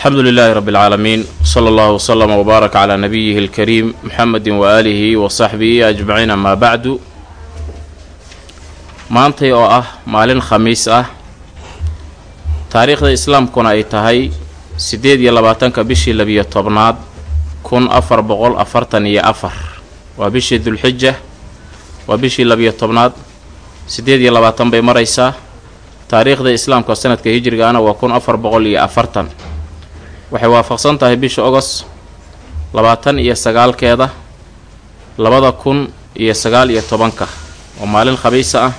alxamdu lilaahi rabbi alcaalamiin sala allahu wslama wbaarak calaa nabiyihi alkariim muxamedi waaalihi wa saxbihi ajmaciin amaa bacdu maantay oo ah maalin khamiis ah taariikhda islaamkuna ay tahay siddeed iyo labaatanka bishii labiyo tobnaad kun afar boqol afartan iyo afar. Waa bishii dulxija waa bishii labiyo tobnaad siddeed iyo labaatan bay maraysaa. Taariikhda islaamka sanadka hijrigaana waa kun afar boqol iyo afartan waxay waafaqsan tahay bisha ogos labaatan iyo sagaalkeeda labada kun iyo sagaal iyo tobanka oo maalin khabiisa ah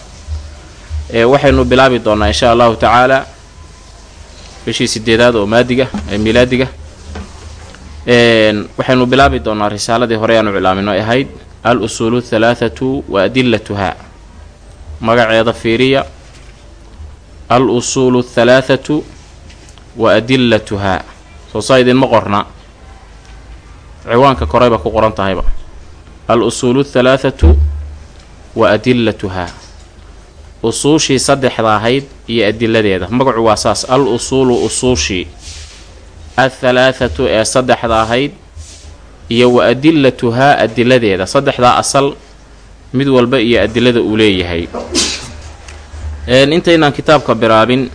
ee waxaynu bilaabi doonnaa insha allahu tacaalaa bishii sideedaad oo maadiga ee miilaadiga waxaynu bilaabi doonnaa risaaladii hore aanu cilaamino ahayd al usuulu thalaathatu wa adilatuhaa magaceeda fiiriya al usuulu thalaathatu wa adilatuhaa soo saa idinma qorna. Ciwaanka koreyba ku qoran tahayba. Al usuulu thalaathatu wa adilatuhaa usuushii saddexda ahayd iyo adiladeeda magacu waa saas. Al usuulu usuushii. Athalaathatu ee saddexda ahayd iyo wa adilatuhaa adiladeeda saddexdaa asal mid walba iyo adilada uu leeyahay. Intaynaan kitaabka bilaabin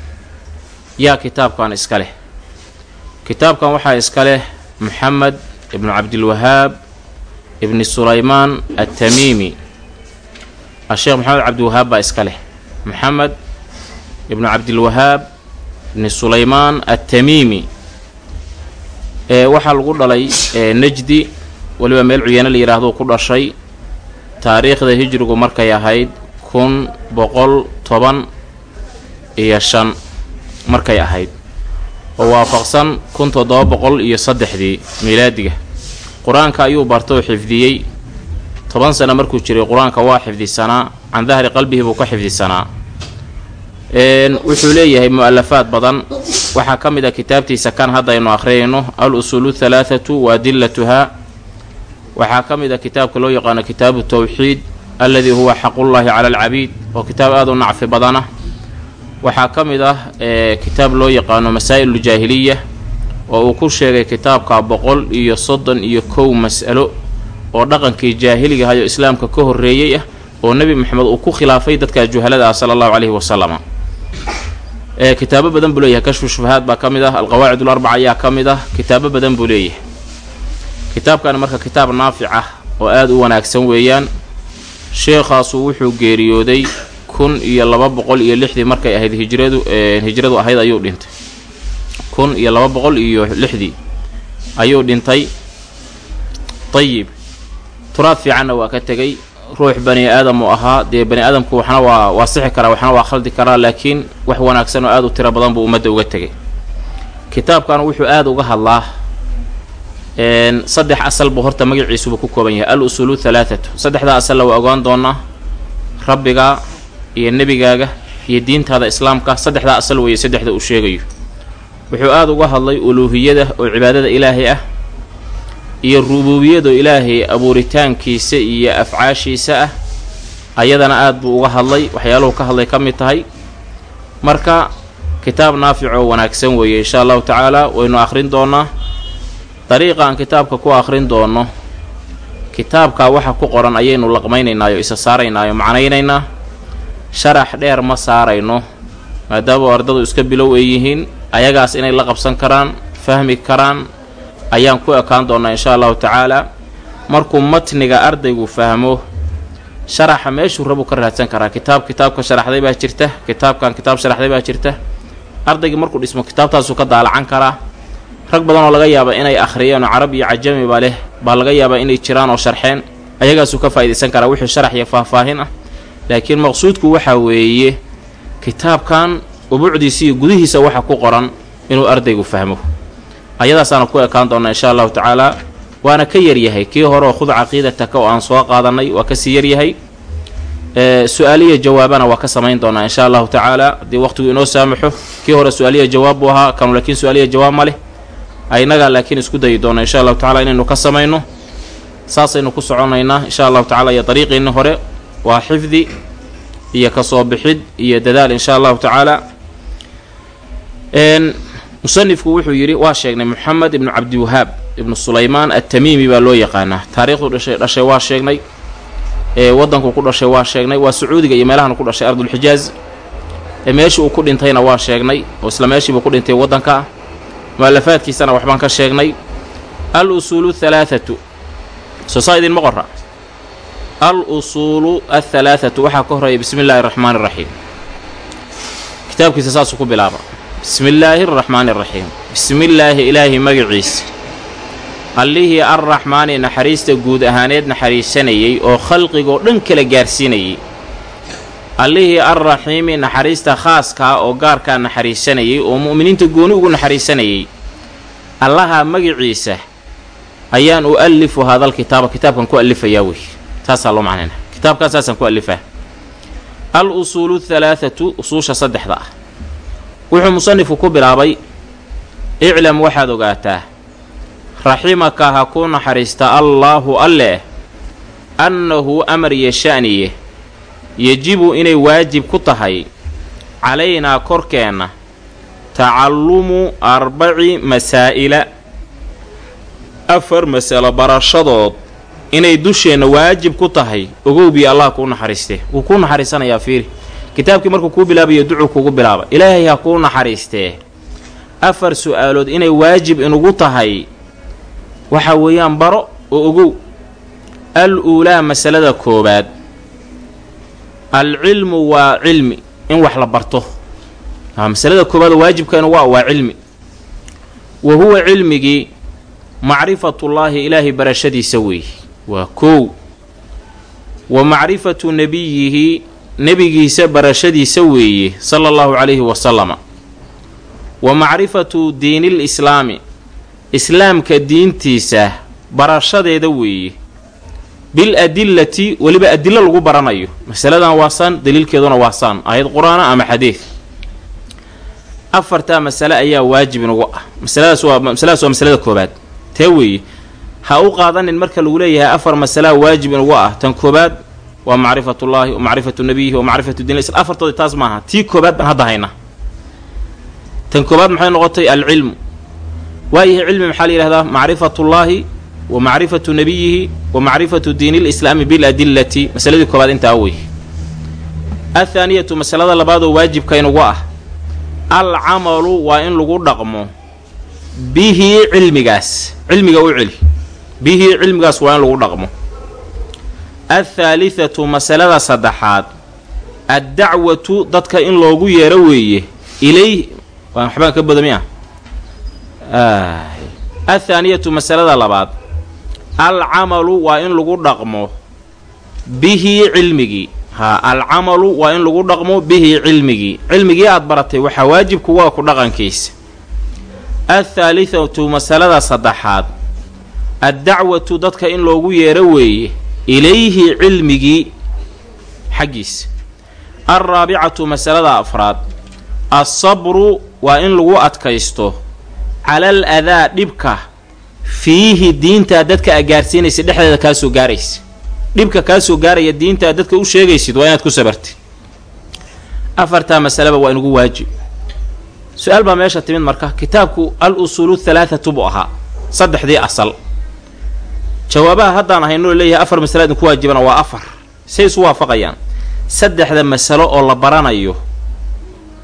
yaa kitaabkan iska leh kitaabkan waxaa iska leh moxamed ibnu cabdilwahaab ibni sulaymaan attamiimi. Asheekh maxamed cabdiwahaab baa iska leh. Moxamed ibnu cabdilwahaab ibni sulaymaan attamiimi. Waxaa lagu dhalay nejdi weliba meel cuyaano la yidhaahdo ku dhashay. Taariikhda hijrigu markay ahayd kun boqol toban iyo shan markay ahayd oo waafaqsan kun toddoba boqol iyo saddexdii miilaadiga qur'aanka ayuu bartoo xifdiyey. Toban sano markuu jiray qur'aanka waa xifdisanaa can dahri qalbihi buu ka xifdisanaa. Wuxuu leeyahay mu'alafaad badan. Waxaa ka mid a kitaabtiisa kan haddaynu akhriyayno al usuulu thalaathatu wa adilatuhaa waxaa ka mid a kitaabka loo yaqaano kitaabu tawxiid alladii huwa xaqullaahi cala alcabiid oo kitaab aada u nacfi badana waxaa ka mid ah kitaab loo yaqaano masaa'iluljaahiliya oo uu ku sheegay kitaabka boqol iyo soddon iyo kow mas'alo oo dhaqankii jaahiligahayo islaamka ka horreeyey ah oo nebi moxamed uu ku khilaafay dadka juhalada ah sala allahu caleyhi wasalam kitaabo badan buu leeyahay. Kashfu shubahaad baa ka mid ah alqawaacid ularbaca ayaa ka mid ah kitaabo badan buu leeyahay. Kitaabkani marka kitaab naafic ah oo aada u wanaagsan weeyaan sheekhaasu wuxuu geeriyooday kun iyo laba boqol iyo lixdii markay ahayd hijradu hijradu ahayd ayuu dhintay. Kun iyo laba boqol iyo lixdii ayuu dhintay. Dayib turaad fiicanna waa ka tegay ruux bani aadam uu ahaa. Dee bani aadamku waxna waa waa sixi karaa waxna waa khaldi karaa laakiin wax wanaagsan oo aada u tiro badan buu ummadda uga tegay kitaabkan wuxuu aada uga hadlaa saddex asal buu horta magaciisuba ku kooban yahay. Al usuulu thalaathatu saddexdaa asalla waa ogaan doonaa. Rabbiga iyo nebigaaga iyo diintaada islaamka saddexdaa asal weeye saddexda uu sheegayo. Wuxuu aada uga hadlay uluuhiyada oo cibaadada ilaahay ah iyo rubuubiyadoo ilaahay abuuritaankiisa iyo afcaashiisa ah. Ayadana aad buu uga hadlay waxyaaluhu ka hadlay ka mid tahay. Marka kitaab naafic oo wanaagsan weeye inshaa allahu tacaala waynu akhrin doonaa. Dariiqa aan kitaabka ku akhrin doono kitaabkaa waxa ku qoran ayaynu laqmaynaynaayo isa saaraynaayo macnaynaynaa sharax dheer ma saarayno maadaama ardadu iska bilow ay yihiin ayagaas inay la qabsan karaan fahmi karaan ayaan ku ekaan doonnaa inshaa allahu tacaalaa markuu matniga ardaygu fahmo sharaxa meeshuu rabuu ka raadsan karaa. Kitaab kitaabka sharaxday baa jirta kitaabkan kitaab sharaxday baa jirta. Ardaygii markuu dhismo kitaabtaasuu ka daalacan karaa. Rag badan oo laga yaaba inay akhriyeen oo carab iyo cajamiba leh baa laga yaabaa inay jiraan oo sharxeen ayagaasuu ka faa'idaysan karaa. Wixii sharax iyo faahfaahin ah laakiin maqsuudku waxaa weeye kitaabkan ubuucdiisa iyo gudihiisa waxa ku qoran inuu ardaygu fahmo. Ayadaasaana ku ekaan doonnaa inshaa allahu tacaalaa waana ka yaryahay kii hore oo khud caqiidataka oo aan soo qaadannay waa ka sii yaryahay su'aaliya jawaabana waa ka samayn doonaa inshaa allahu tacaalaa haddii waqtigu inoo saamaxo kii hore su'aaliya jawaab buu ahaa kanu laakiin su'aaliya jawaab ma leh. Aynagaa laakiin isku dayi doona insha allahu tacala inaynu ka samayno. Saasaynu ku soconaynaa insha allahu tacala iyo dariiqiinni hore waa xifdi iyo ka soo bixid iyo dadaal insha allahu tacaala. Musanifku wuxuu yidhi waa sheegnay moxamed ibnu cabdiwahaab ibnu sulaymaan atamiimi baa loo yaqaanaa. Taariikhdu dhashay dhashay waa sheegnay. Ee waddanku ku dhashay waa sheegnay. Waa sacuudiga iyo meelahana ku dhashay ardulxijaaz ee meeshii uu ku dhintayna waa sheegnay. Oo isla meeshiibuu ku dhintay waddanka. Ah mu'alafaadkiisana waxbaan ka sheegnay. Al usuulu halaathatu soo saa idinma qora al usuulu athalaathatu waxaa ka horreeya bismi illaahi araxmaani araxiim kitaabkiisa saasuu ku bilaaba bismi illaahi araxmaani araxiim bismillaahi ilaahi magaciisa. Allihii arraxmaani naxariista guud ahaaneed naxariisanayey oo khalqigoo dhan kala gaarsiinayey allihii arraxiimi naxariista khaaskaa oo gaarkaa naxariisanayey oo mu'miniinta gooni ugu naxariisanayey allaha magiciisa ayaan u alifu haadal kitaaba kitaabkan ku alifayaa wey taasaa loo macnayna. Kitaabkaa saasaan ku alifaa. Al usuulu usuusha saddexda ah. Wuxuu musanifku ku bilaabay iclam waxaad ogaataa raximaka ha kuu naxariista allaahu alleh annahu amar iyo sha'niye yejibu inay waajib ku tahay calaynaa korkeenna tacallumu arbaci masaa'ila afar masalo barashadood inay dusheenna waajib ku tahay ogowbii allah kuu naxariistee wuu kuu naxariisanayaa fiiri. Kitaabkii markuu kuu bilaabayo ducuu kugu bilaaba ilaahay ha kuu naxariistee afar su'aalood inay waajib inugu tahay waxa weeyaan baro oo ogow. Al uulaa masalada koowaad. Alcilmu waa cilmi in wax la barto. Masalada koowaad waajibkaynu waa waa cilmi. Wa huwa cilmigii macrifatullaahi ilaahay barashadiisa weeye waa koow wa macrifatu nebiyihi nebigiisa barashadiisa weeye sala allahu calayhi wasalama wa macrifatu diinil islaami islaamka diintiisa barashadeeda weeye. Bil adillati weliba adilo lagu baranayo. Masaladan waa saan daliilkeeduna waa saan. Aayad qur'aana ama xadiid afartaa masale ayaa waajib inugu ah. Masaladaas waa masaladaas waa masalada koobaad tee weeye ha u qaadanin marka lagu leeyahay afar masalaa waajib inugu ah. Tan koobaad waa macrifatullaahi wa macrifatu nabiyihi wa macrifatu diin islam afartoodi taas maaha tii koobaad baan hadda haynaa tan koobaad maxay noqotay alcilmu. Waayahay cilmi maxaa la yidhahdaa macrifatullaahi wa macrifatu nabiyihi wa macrifatu diini lislaami biladillati masaladii koobaad intaa wey athaaniyatu masalada labaadoo waajibka inugu ah. Alcamalu waa in lagu dhaqmo bihi cilmigaas. Cilmiga u celi bihi cilmigaas waa in lagu dhaqmo. Athaalithatu masalada saddexaad addacwatu dadka in loogu yeero weeye ilayh waxbaan ka badamiya athaaniyatu masalada labaad alcamalu waa in lagu dhaqmo bihi cilmigii haa alcamalu waa in lagu dhaqmo bihi cilmigii cilmigii aad baratay waxaa waajibku waa ku dhaqankiisa. Athaalithatu masalada saddexaad addacwatu dadka in loogu yeero weeye ilayhi cilmigii xaggiisa alraabicatu masalada afraad assabru waa in lagu adkaysto calal adaa dhibka fiihi diintaa dadka a gaarsiinaysa dhexdeeda kaa soo gaaraysa dhibka kaa soo gaaraya diintaa dadka u sheegaysid waa inaad ku sabartid. Afartaa masaleba waa inugu waajib. Su'aal baa meesha timid marka kitaabku al usuulu halaathatu buu ahaa saddexdii asal jawaabaha haddaan ahaynoo leeyahay afar masala idinku waajibana waa afar. Say isu waafaqayaan. Saddexda masalo oo la baranayo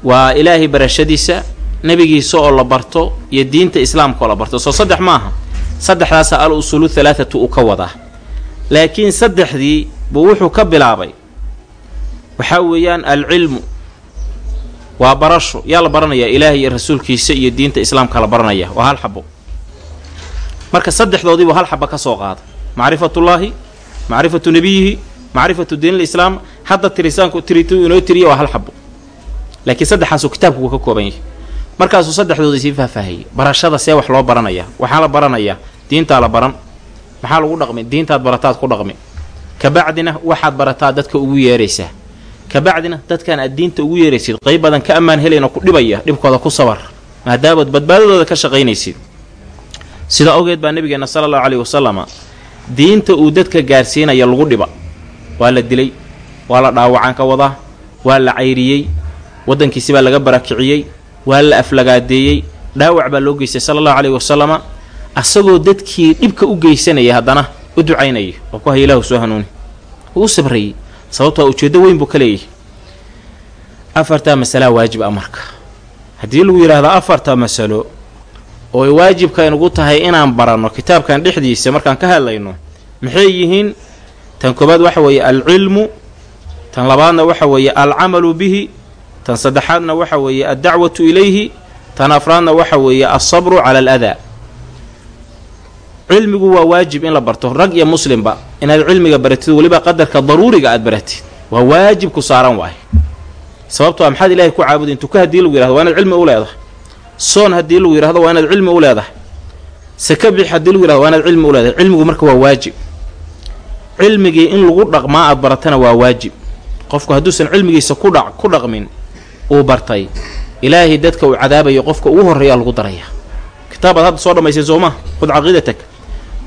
waa ilaahay barashadiisa nebigiisa oo la barto iyo diinta islaamka oo la barto. Soo saddex maaha. Saddexdaasa al usuulu halaathatu uu ka wadaa. Laakiin saddexdii buu wuxuu ka bilaabay. Waxaa weeyaan alcilmu waa barasho. Yaa la baranayaa ilaahay iyo rasuulkiisa iyo diinta islaamka la baranaya waa hal xabo marka saddexdoodiibuu hal xaba ka soo qaada. Macrifatullaahi macrifatu nebiyihi macrifatu diin lislaam hadda tirisaanku tiritu inoo tiriya waa hal xabo laakiin saddexaasuu kitaabku wuu ka kooban yahay. Markaasuu saddexdooda sii faahfaahayay barashada see wax loo baranayaa waxaa la baranayaa diintaa la baran. Maxaa lagu dhaqmi diintaad barataad ku dhaqmi kabacdina waxaad barataa dadka ugu yeeraysaa. Kabacdina dadkan aad diinta ugu yeeraysid qayb badan ka ammaan helayna ku dhibaya dhibkooda ku sabar. Maadaamaad badbaadadooda ka shaqaynaysid sida awgeed baa nabigeena sala allahu caleyhi wasalama diinta uu dadka gaarsiinaya lagu dhiba. Waa la dilay waa la dhaawacaan ka wadaa waa la cayriyey waddankiisi baa laga barakiciyey waa la aflagaadeeyey. Dhaawac baa loo geystay sala allahu caleyhi wasalama asagoo dadkii dhibka u geysanaya haddana u ducaynaya. Oo ku haya ilaahu soo hanuuni. Wuu u sabrayey sababtoo ujeeddo weyn buu ka leeyahay. Afartaa masalaa waajib ah marka. Haddii lagu yidhaahdo afarta masalo oo waajibka inugu tahay inaan baranno kitaabkan dhexdiisa markaan ka hadlayno maxay yihiin? Tan koobaad waxa weeye alcilmu tan labaadna waxa weeye alcamalu bihi tan saddexaadna waxa weeye addacwatu ilayhi tan afraadna waxa weeye alsabru cala aladaa cilmigu waa waajib in la barto rag iyo muslimba inaad cilmiga baratid weliba qadarka daruuriga aad baratid waa waajib ku saaran waaye. Sababtoo a maxaad ilahay ku caabudin tuka haddii lagu yihahdo waa inaad cilmi u leedahay soon haddii lagu yidhahdo waa inaad cilmi u leedahay. Saka bix haddii lagu yihahdo waa inaad cilmi u leedahay. Cilmigu marka waa waajib. Cilmigii in lagu dhaqmaa aad baratana waa waajib. Qofku hadduusan cilmigiisa ku dha ku dhaqmin uu bartay. Ilaahay dadka uu cadaabayo qofka ugu horreeyaa lagu daraya. Kitaabaad hadda soo dhammaysay soo maa khud caqiidatak.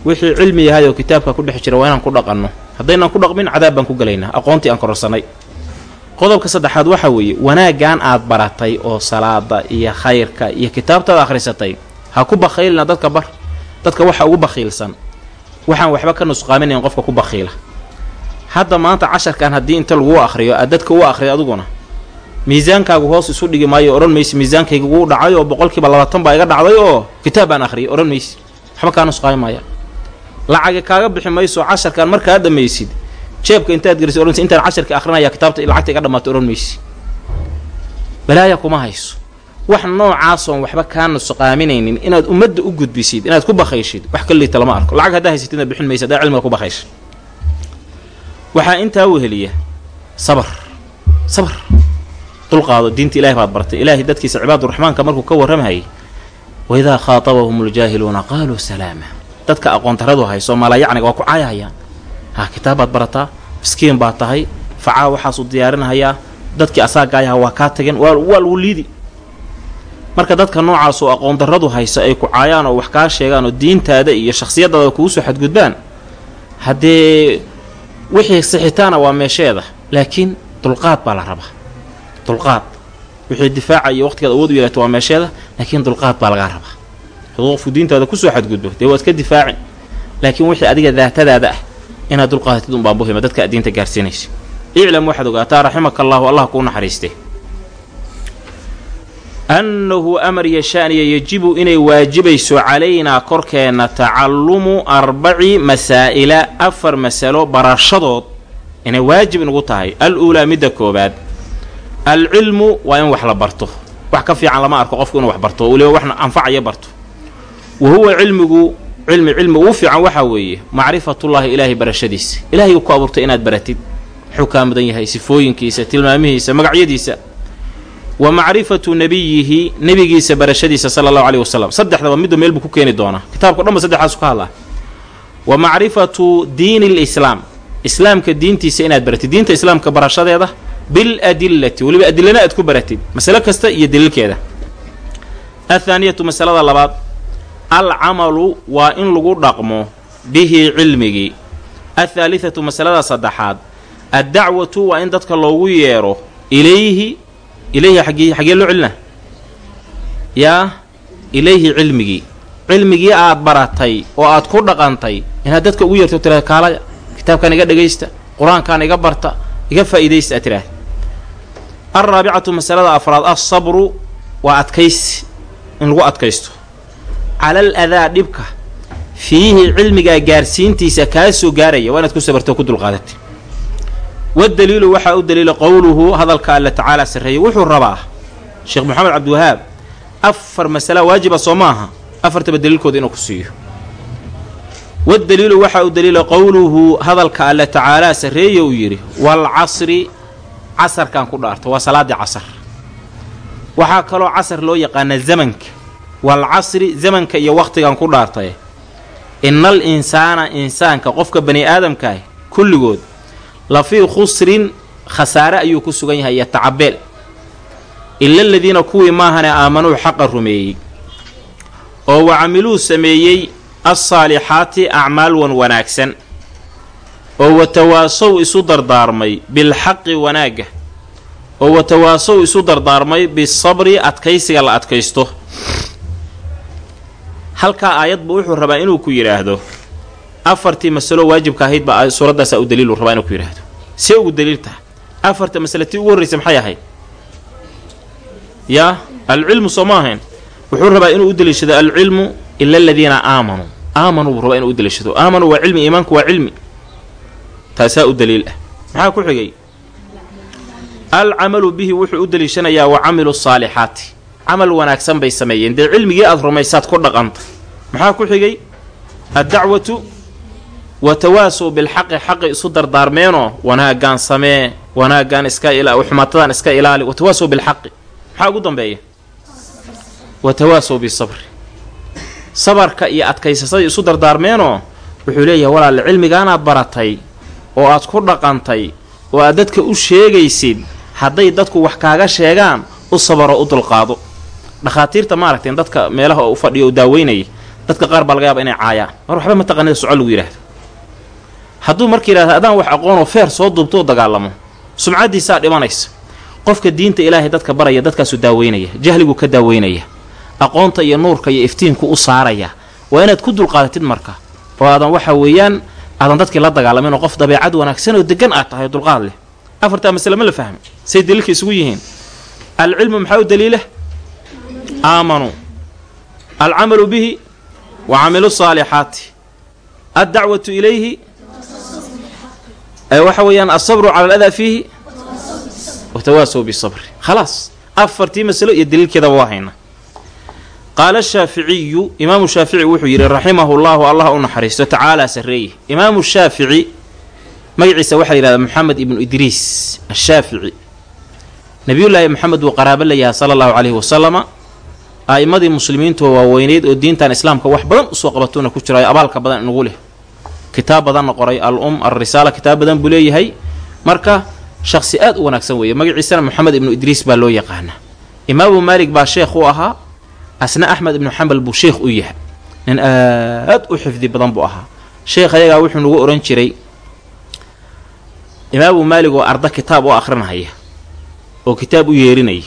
Wixii cilmi yahay oo kitaabka ku dhex jira waa inaan ku dhaqanno. Haddaynaan ku dhaqmin cadaab baan ku gelaynaa aqoontii aan kororsanay qodobka saddexaad waxaa weeye wanaaggan aad baratay oo salaada iyo khayrka iyo kitaabtaada akhrisatay ha ku bakhiilina dadka bar dadka waxa ugu bakhiilsan. Waxaan waxba ka nusqaaminayn qofka ku bakhiila. Hadda maanta casharkan haddii inta laguu akhriyo aad dadka u akhriyo adiguna miisaankaagu hoos isu dhigi maayo odhan maysi miisaankayga wuu dhacay oo boqolkiiba labaatan baa iga dhacday oo kitaab baan akhriyay odhan maysi. Waxba kaa nusqaami maaya. Lacagi kaaga bixi mayso casharkan markaa dhamaysid jeebka intaad gerisay odhanaysa intaan casharka akhrinaya kitaabta lacagta iga dhammaatay odhan maysi balaaya kuma hayso. Wax noocaasoon waxba kaa nusqaaminaynin inaad ummadda u gudbisid inaad ku bakhayshid wax ka liita lama arko. Lacag haddaa haysatidna bixin maysa haddaa cilmiga ku bakhaysha waxaa intaa weheliya sabar. Sabar. Dulqaado diinta ilahay baad bartay. Ilaahay dadkiisa cibaaduraxmaanka markuu ka warramahayay waidaa khaatabahum ljaahiluuna qaaluu salaama. Dadka aqoontaradu hayso malayacniga waa ku caayahayaan ha kitaab barataa miskiin baad tahay facaa waxaasuu diyaarinahayaa dadkii asaagaayaha waa kaa tageen waa lagu liidi. Marka dadka noocaasoo aqoondarradu haysa ay ku caayaan oo wax kaa sheegaan oo diintaada iyo shakhsiyadaada kugu soo xadgudbaan haddee wixii sixitaana waa meesheeda laakiin dulqaad baa la rabaa. Dulqaad. Wixii difaaca iyo waqtigaad awood u yeelata waa meesheeda laakiin dulqaad baa lagaa rabaa. Hadduu qofku diintaada ku soo xadgudbo dee waad ka difaacin laakiin wixii adiga daatadaada ah inaad dulqaadatid unbaa muhima dadka aad diinta gaarsiinaysa. Iclam waxaad ogaataa raximaka allaahu allah kuu naxariiste annahu amar yashaaniya yajibu inay waajibayso calaynaa korkeenna tacallumu arbaci masaa'ila afar masalo barashadood inay waajib inugu tahay. Al uulaa midda koobaad alcilmu waa in wax la barto. Wax ka fiican lama arko qofku inuu wax barto weliba waxna anfacaya barto. Wa huwa cilmigu cilmi cilmi ugu fiican waxaa weeye macrifatullaahi ilaahay barashadiisa. Ilaahay ku abuurtay inaad baratid muxuu kaa mudan yahay sifooyinkiisa tilmaamihiisa magacyadiisa. Wa macrifatu nebiyihi nebigiisa barashadiisa sala allahu caleyhi wasalam saddexdaba meel buu ku keeni doonaa. Kitaabka dhan ba saddexdaasu ka hadlaa. Wa macrifatu diini lislaam islaamka diintiisa inaad baratid. Diinta islaamka barashadeeda biladillati weliba adilana aad ku baratid. Masale kasta iyo daliilkeeda. Athaaniyatu masalada labaad alcamalu waa in lagu dhaqmo bihi cilmigii athaalithatu masalada saddexaad addacwatu waa in dadka loogu yeedho ilayhi ilayhi xaggee xaggee loo celina? Yaa ilayhi cilmigii cilmigii aad baratay oo aad ku dhaqantay inaad dadka ugu yeerto tiraada kaalaya kitaabkan iga dhegaysta qur'aankan iga barta iga faa'iidaysta aad tiraahda alraabicatu masalada afraad alsabru waa adkaysi in lagu adkaysto calal adaa dhibka fiihi cilmigaa gaarsiintiisa kaa soo gaaraya waa inaad ku sabarto ku dulqaadatay wadaliilu waxaa u daliila qowluhu hadalka alle tacaala sarreeyey wuxuu rabaa sheekh moxamed cabdiwahaab afar masala waajiba soo maaha afartaba daliilkooda inuu ku siiyo wadaliilu waxaa u daliila qowluhu hadalka alle tacaalaa sarreeye uu yidhi waalcasri casarkan ku dhaarto waa salaaddii casar waxaa kaloo casar loo yaqaanaa zamanka waalcasri zamanka iyo wakhtigan ku dhaartaye innal insaana insaanka qofka bani aadamkaah kulligood la fii khusrin khasaare ayuu ku sugan yahay iyo tacabeel ila aladiina kuwii maahane aamanuu xaqa rumeeyey. Oo wa camiluu sameeyey alsaalixaati acmaal wan wanaagsan. Oo watawaasow isu dardaarmay bilxaqi wanaagga oo watawaasow isu dardaarmay bisabri adkaysiga la adkaysto halkaa aayadba wuxuu rabaa inuu ku yidhaahdo. Afartii masalo waajibka ahayd baa suuraddaasa u daliilu rabaa inuu ku yidhaahdo. See ugu daliil taha afarta masale tii ugu horraysa maxay ahayd? Yaa alcilmu soo ma ahayn. Wuxuu rabaa inuu u daliishado alcilmu ila aladiina aamanuu aamanuu buu rabaa inuu u daliishado. Aamanuu waa cilmi iimaanku waa cilmi. Taasaa u daliil ah. Maxaa ku xigay? Alcamalu bihi wuxuu u daliishanayaa wa camilu saalixaati camal wanaagsan bay sameeyeen. Dee cilmigii aada rumaysaad ku dhaqanta maxaa ku xigay? Addacwatu wa tawaasow bilxaqi xaqi isu dardaarmeenoo wanaaggaan samee wanaaggaan iska xumaatadan iska ilaali wa tawaasow bilxaqi. Maxaa ugu dambeeya? Wa tawaasow bisabri sabarka iyo adkaysasadii isu dardaarmeenoo wuxuu leeyahay walaale cilmigaanaad baratay oo aad ku dhaqantay oo aad dadka u sheegaysid hadday dadku wax kaaga sheegaan u sabaro u dulqaado dhakhaatiirta maaragtay dadka meelaha u fadhiyo u daaweynaya dadka qaar baa laga yaaba inay caayaan. Mar waxba mataqaanida soco lagu yidhahdo hadduu marka yidhahda adaan wax aqoonoo feer soo duubto dagaalamo sumcaddiisaa dhimanaysa. Qofka diinta ilaahay dadka baraya dadkaasuu daaweynaya jahliguu ka daaweynaya aqoonta iyo nuurka iyo iftiinku u saaraya. Waa inaad ku dulqaadatid marka. Oo aadan waxa weeyaan aadan dadkii la dagaalamin oo qof dabeecad wanaagsan oo degan aad tahay dulqaad leh. Afartaa masale ma la fahmo say daliilka isugu yihiin. Alcilmu maxaa u daliila aamanuu alcamalu bihi wa camilu saalixaati addacwatu ilayhi waxa weeyaan alsabru cala aladaa fiihi watawaasow bisabri khalaas afartii masalo iyo daliilkeedaba waa hayna. Qaala shaaficiyu imaamu shaafici wuxuu yidhi raximahu llaahu allah u naxariisto tacaalaa sarreeye imaamu shaafici magaciisa waxaa yidhahdaa moxamed ibnu idriis ashaafici. Nabiyullaahi moxamed wuu qaraabo layahay sala allahu caleyhi wasalama a'immadii muslimiintu waaweyneyd oo diintan islaamka wax badan u soo qabatuuna ku jirayo abaalka badan inugu leh. Kitaab badanna qoray al um alrisaala kitaab badan buu leeyahay. Marka shaqsi aad u wanaagsan weeye. Magaciisana moxamed ibnu idriis baa loo yaqaana. Imaamu maalik baa sheekh u ahaa. Asna axmed ibnu xambal buu sheekh u yahay. Nin aad u xifdi badan buu ahaa. Sheekh ayagaa wuxuu nagu ohan jiray imaamu maalig oo arda kitaab u akhrinahaya oo kitaab u yeerinaya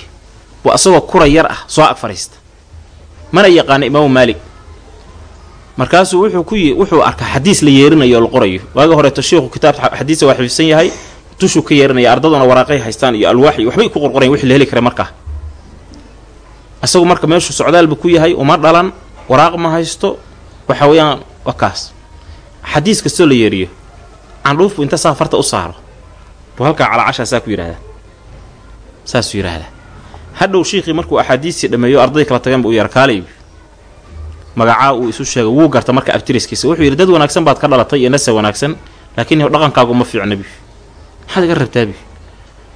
buu asagoo kura yar ah soo ag fadhiista mana yaqaana imaamu maalig markaasuu wuxuu ku wuxuu arkaa xadiis la yeerinayo oo la qorayo. Waaga horeeto sheikhu kitaab xadiisa waa xifdsan yahay tushuu ka yeerinaya ardaduna waraaqay haystaan iyo alwaax waxbay ku qorqorayan wixii la heli kara markaa. Asagu marka meeshuu socdaalbu ku yahay uma dhalan waraaq ma haysto waxa weeyaan waa kaas. Xadiis kastoo la yeeriyo candhuufbu inta saa farta u saaro buu halkaa calaacashaasaa ku yidhahdaa saasuu yidhaahdaa hadhow shiikhii markuu axaadiistii dhameeyo ardaday kala tageen buu yarkaalay. Magacaa uu isu sheegay wuu garta marka abtiriskiisa wuxuu yidhi dad wanaagsan baad ka dhalatay iyo nasa wanaagsan laakiin dhaqankaagu ma fiicna bi maxaad iga rabtaabi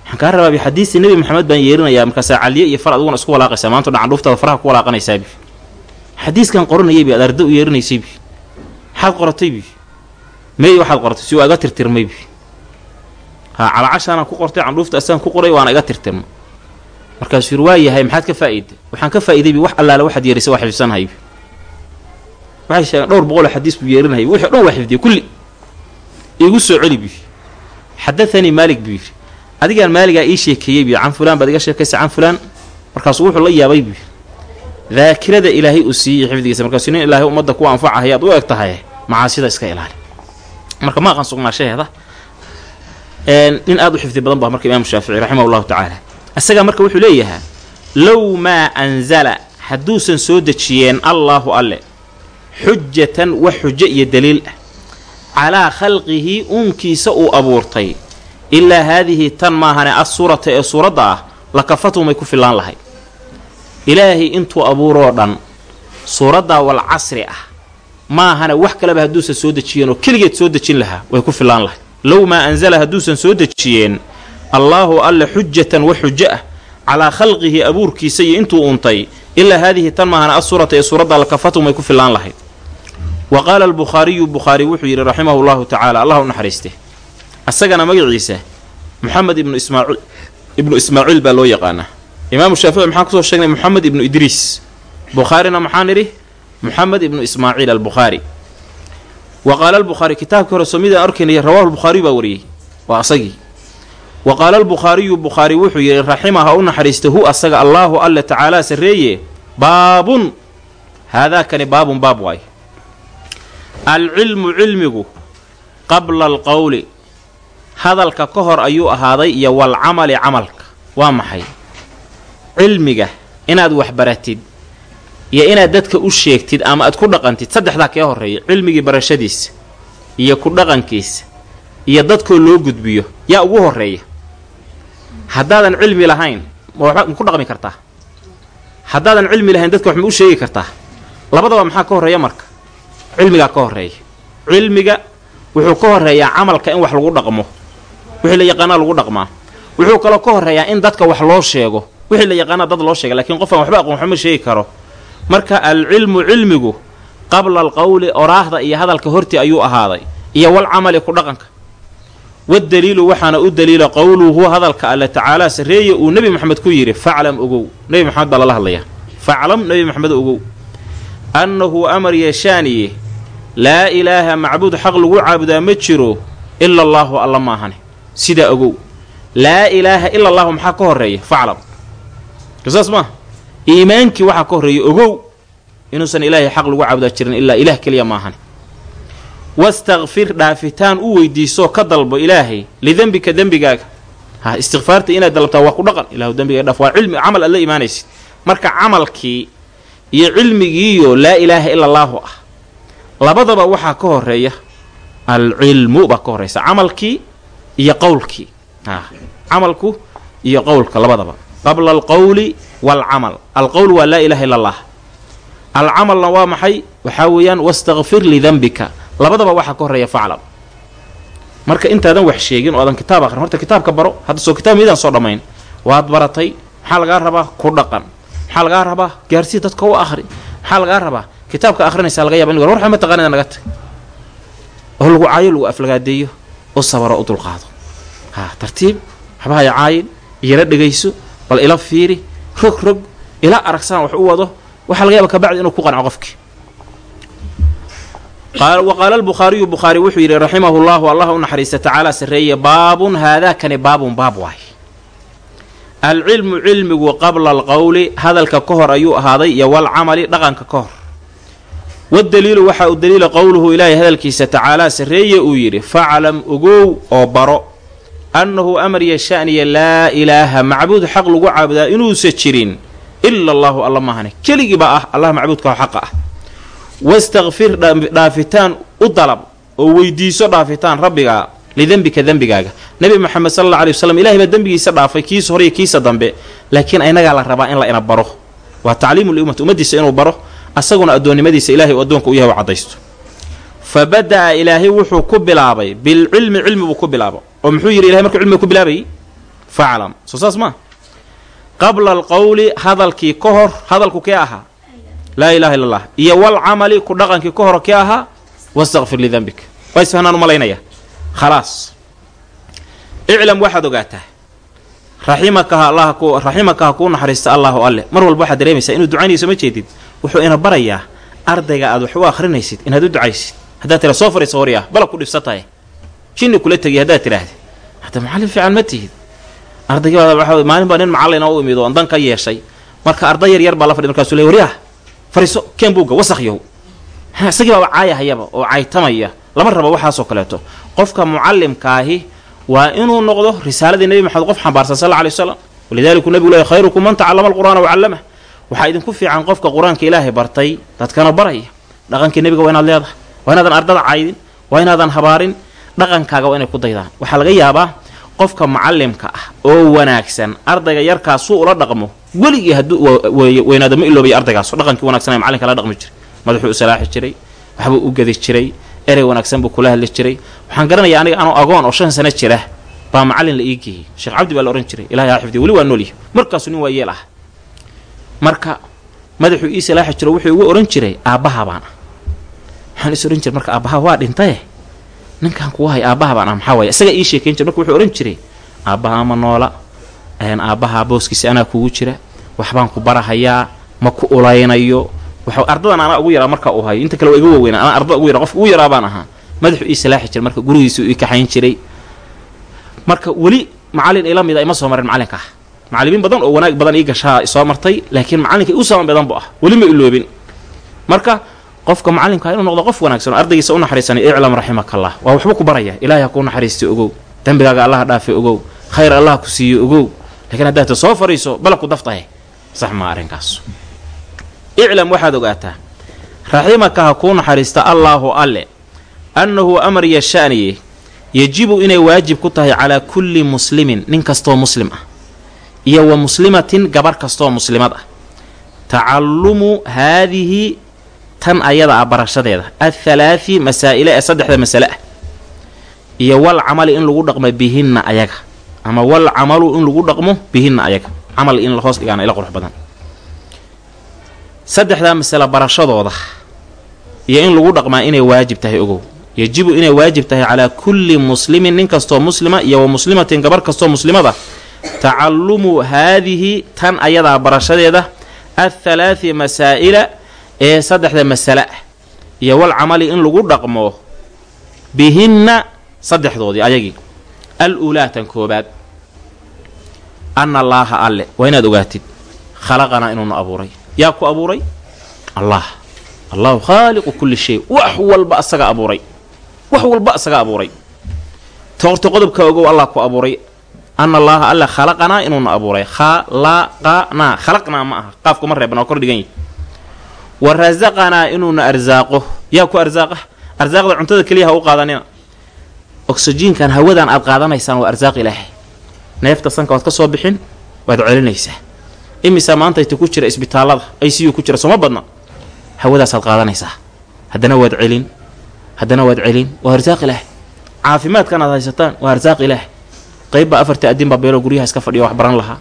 waxaan kaa rabaabi xadiistii nebi maxamed baan yeerinayaa markaasaa caliye iyo far adiguna isku walaaqaysaa maanta dhan candhuuftaada faraha ku walaaqanaysaabi xadiiskan qoranayaybi aad arda u yeerinaysaybi maxaad qorataybi meey waxaad qoratay? Si waa iga tirtirmaybi haa calacashaanaan ku qortay candhuufta asaan ku qoray waana iga tirtirma markaasuu yiri waa yahay maxaad ka faa'iiday waxaan ka faa'iidaybi wax allaale waxaad yeerisay waa xifdsanhaybi waxay sheegeen dhowr boqoloo xadiis buu yeerinayay wixii dhan waa xifdiyey kulli. Iigu soo celi bi xadathanii maalik buu yidhi. Adigaan maaligaa ii sheekeeyey bi can fulaan baad iga sheekaysa can fulaan. Markaasuu wuxuu la yaabay buu daakirada ilaahay uu siiyey xifdigiisa. Markaasuu nin ilaahay ummadda ku anfacahay aad u eg tahay macaasida iska ilaali. Marka ma aqan sugnaanshaheeda. Nin aad u xifdi badan ba marka imaamu shaafici raximah llahu tacaala isagaa marka wuxuu leeyahaa low maa anzala. Hadduusan soo dejiyeen allaahu alle xujatan wax xujo iyo daliil ah calaa khalqihi uunkiisa uu abuurtay. Ilaa haadihi tan maahane assuurata ee suuradda ah lakafatumay ku fillaan lahay. Ilaahay intuu abuuroo dhan suuraddaa wal casri ah maahane wax kaleba hadduusan soo dejiyeen oo keligeed soo dejin lahaa way ku fillaan lahay. Low maa anzala hadduusan soo dejiyeen allaahu alle xujatan wax xujo ah calaa khalqihi abuurkiisa iyo intuu untay ilaa haadihi tan maahane assuurata ee suuraddaa lakafatumay ku fillaan lahayd. Wa qaala albukhaariyu bukhaari wuxuu yidhi raximahu llahu tacaala allah u naxariiste asagana magaciisa moxamed ibnu ismaaciil ibnu ismaaciil baa loo yaqaanaa. Imaamu shaafici maxaan ku soo sheegnay moxamed ibnu idriis bukhaarina maxaan idhi moxamed ibnu ismaaciil albukhaari. Wa qaala albukhaari kitaabkii hore soomidaan arkaynaya rawahu lbukhaariyu baa wariyey. Waa asagii wa qaala albukhaariyu bukhaari wuxuu yidhi raxima ha u naxariista hu asaga allaahu alle tacaalaa sarreeye baabun. Haadaakani baabun baab waay. Alcilmu cilmigu qabla alqowli hadalka ka hor ayuu ahaaday iyo walcamali camalka waa maxay? Cilmiga inaad waxbaratid iyo inaad dadka u sheegtid ama aad ku dhaqantid saddexdaa kee horreeya cilmigii barashadiisa iyo ku dhaqankiisa iyo dadkoo loo gudbiyo yaa ugu horreeya haddaadan cilmi lahayn ma ku dhaqmi kartaa? Haddaadan cilmi lahayn dadka wax ma u sheegi kartaa? Labadaba maxaa ka horreeya marka? Cilmigaa ka horreeya. Cilmiga wuxuu ka horreeyaa camalka in wax lagu dhaqmo. Wixii la yaqaanaa lagu dhaqmaa. Wuxuu kaloo ka horreeyaa in dadka wax loo sheego. Wixii la yaqaanaa dad loo sheega lakiin qofaan waxba aqoon waxma sheegi karo. Marka alcilmu cilmigu qabla alqowli oraahda iyo hadalka hortii ayuu ahaaday. Iyo walcamali ku dhaqanka wadaliilu waxaana u daliila qowluhu hadalka alle tacaalaa sarreeye uu nebi moxamed ku yidhi faclam ogow nebi moxamed baa lala hadlayaa faclam nebi moxamed ogow annahu amar yeeshaaniye laa ilaaha macbuud xaq lagu caabudaa ma jiro ila allaahu alla maahane sidaa ogow laa ilaaha ila allahu maxaa ka horreeya faclam saas maaha iimaankii waxaa ka horreeya ogow inuusan ilaahay xaq lagu caabudaa jirin ilaa ilaah keliya maahane wastakfir dhaafitaan u weydiisoo ka dalbo ilaahay lidembika dembigaaga ha istikfaarta inaad dalabtaa waa ku dhaqan ilahu dembiga dhaaf waa cilmi camal aad la imaanaysid marka camalkii iyo cilmigiiyo laa ilaaha ila allaahu ah labadaba waxaa ka horreeya alcilmu baa ka horreysa camalkii iyo qowlkii a camalku iyo qowlka labadaba qabla alqowli waalcamal alqowl waa laa ilaha illa allah alcamalna waa maxay waxaa weeyaan wastakfir lidembika labadaba waxaa ka horreeya faclam marka intaadan wax sheegin oo aadan kitaab aqrin horta kitaabka baro hadda soo kitaab miidaan soo dhammayn. Waad baratay maxaa lagaa rabaa? Ku dhaqan. Maxaa lagaa rabaa? Gaarsii dadka u akhri maxaa lagaa rabaa? Kitaabka akhrinaysaa laga yaba in war ma taqaanida naga tag. Oo lagu caayo lagu aflagaadeeyo u sabaro u dulqaado. Ha tartiib. Waxba haya caayin iyala dhegayso bal ila fiiri rog rog ila aragsaan wax u wado waxaa laga yaaba kabacdi inuu ku qanco qofkii wa qaala albukhaariyu bukhaari wuxuu yidhi raximahu llahu allah u naxariista tacaala sarreeye baabun haadaakani baabun baab waay alcilmu cilmigu qabla alqowli hadalka ka hor ayuu ahaaday iyo walcamali dhaqanka ka hor wadaliilu waxaa u daliila qowluhu ilaahay hadalkiisa tacaalaa sarreeye uu yidhi faclam ogow oo baro annahu amar yashaniya laa ilaaha macbuud xaq lagu caabudaa inuusa jirin ila allaahu alla maahane keligiiba ah allah macbuudkaho xaqa ah wastakfir dhaafitaan u dalab oo weydiiso dhaafitaan rabbigaa lidembika dembigaaga nebi moxamed sala alla alay wasalam ilahay baa dembigiisa dhaafay kiisa hore iyo kiisa dambe laakiin inagaa la rabaa in la ina baro waa tacliimu liummati ummaddiisa inuu baro asaguna addoonnimadiisa ilahay uu addoonka u yahay u caddaysto fa bada'a ilaahay wuxuu ku bilaabay bilcilmi cilmi buu ku bilaabo oo muxuu yidhi ilahay markuu cilmiga ku bilaabayy faclam soo saas maa qabla alqowli hadalkii ka hor hadalku kee ahaa laa ilaha illa allah iyo walcamali ku dhaqankii ka hor kee ahaa wastakfir lidembik waa isfahnaan u malaynaya. Khalaas. Iclam waxaad ogaataa. Raximakaha allah ku raximaka kuu naxariista allaahu alle. Mar walba waxaad dareemaysaa inuu ducaynayso ma jeedid. Wuxuu ina barayaa ardayga aad wax u akhrinaysid inaad u ducaysid. Haddaad tira soo fariisa hori ah balab ku dhibsatahay. Jinni kula tegiy haddaad tidhaahdi. Hadda macallin fiican ma tihid. Ardayga waa maalin baa nin macallina u imid oo dan ka yeeshay. Marka arday yar yar baa la fadhi markaasuu le waryaah fariiso keen buugga wasakyow isagii baaba caayahayaba oo caytamaya lama rabo waxaasoo kaleeto. Qofka mucallimkaahi waa inuu noqdo risaaladii nebi maxamed qof xambaarsan sal alla alay wasalam walidaliku nebigu leey khayrukum man tacallama alqur'aana wacallamah waxaa idinku fiican qofka qur'aanka ilaahay bartay dadkana baraya. Dhaqankii nebiga waa inaad leedahay waa inaadan ardada caydin waa inaadan habaarin dhaqankaaga waa inay ku daydaan. Waxaa laga yaabaa qofka mucallimka ah oo wanaagsan ardayga yarkaas suu ula dhaqmo weligii hadduu weynaado ma iloobaya ardaygaas. Dhaqankii wanagsan ee la dhaqmi jiray madaxuu u salaaxi jiray waxbuu u gedi jiray erey wanaagsan buu kula hadli jiray. Waxaan garanayaa aniga anoo agoon oo shan sano jira baa macallin la ii sheekh cabdi baa la ohan jiray ilahay ha xifdiya weli waa noolyahy markaasuu nin waa yeel ah. Marka madaxuu ii salaaxi jiro wuxuu igu ohan jiray aabbaha ah waxaan is ohan jiray marka aabbaha waa dhintaye ninkan kugu hay aabbaha baan ah maxaa waaya isagaa ii sheekayn jira marka wuxuu ohan jiray aabbaha ma noola aabbaha booskiisa anaa kugu jira waxbaan ku barahayaa ma ku ulaynayo. Ardadan anaa ugu yaraa markaa hayo inta kale waa iga waaweynaa anaa ardada ugu yara qofka ugu yaraa baan ahaa. Madaxuu ii salaaxi jiray marka gurigiisu ii kaxayn jiray. Marka weli macallin ila mida ima soo marin macallinka ah. Macallimiin badan oo wanaag badan ii gashaa soo martay laakiin macallinka igu saman badan bu ah. Weli ma iloobin. Marka qofka macallimka inuu noqdo qof wanaagsan oo ardaygiisa u naxariisanay iclam raximakallah. Waa waxba ku baraya. Ilahay ha kuu naxariistay ogow. Dembigaaga allaha dhaafay ogow. Khayr allah ku siiyo ogow. Lakiin haddaata soo fariiso bala ku daftahe sax maa arrinkaas. Iclam waxaad ogaataa. Raximaka ha kuu naxariista allaahu alle annahu amar iyo sha'niye yejibu inay waajib ku tahay calaa kulli muslimin nin kastoo muslim ah iyo wa muslimatin gabar kastoo muslimad ah. Tacallumu haadihi tan ayada ah barashadeeda. Athalaati masaa'ile ee saddexda masale ah. Iyo wal camali in lagu dhaqmo bihinna ayaga. Ama wal camalu in lagu dhaqmo bihinna ayaga. Camal in hoos dhigaana ila qurux badan. Saddexdaa masale barashadooda iyo in lagu dhaqmaa inay waajib tahay ogow. Yajibu inay waajib tahay calaa kulli muslimin nin kastoo muslima iyo wa muslimatin gabar kastoo muslimada. Tacallumu haadihi tan ayadaa barashadeeda. Athalaati masaa'ila ee saddexda masale ah iyo wal camali in lagu dhaqmo bihinna saddexdoodii ayagii. Al uulaa tan koobaad anna allaaha alle. Waa inaad ogaatid khalaqanaa inuuna abuuray. Yaa ku abuuray? Allah. Allahu khaaliqu kulli shay. Wax walba asaga abuuray. Wax walba asaga abuuray. Toorta qodobka ogow allah ku abuuray ana allaaha alle khalaqanaa inuuna abuuray. Khalaqanaa khalaqnaa ma aha. Qaafku ma reeban waa kor dhigan yahi wa rasaqanaa inuuna arsaaqo. Yaa ku arsaaqa arsaaqda cuntada keliya ha u qaadanina. Oksijiinkan hawadan aad qaadanaysaan waa arsaaq ilaahay. Neefta sanka waad ka soo bixin waad celinaysaa. Imisaa maantayta ku jira isbitaallada i c u ku jira sooma badna. Hawadaasaad qaadanaysaa haddana waad celin. Haddana waad celin. Waa arsaaq ilaahay. Caafimaadkan aad haysataan waa arsaaq ilaahay. Qaybbaa afarta adinbaa beeloo guryaha iska fadhiya wax baran lahaa.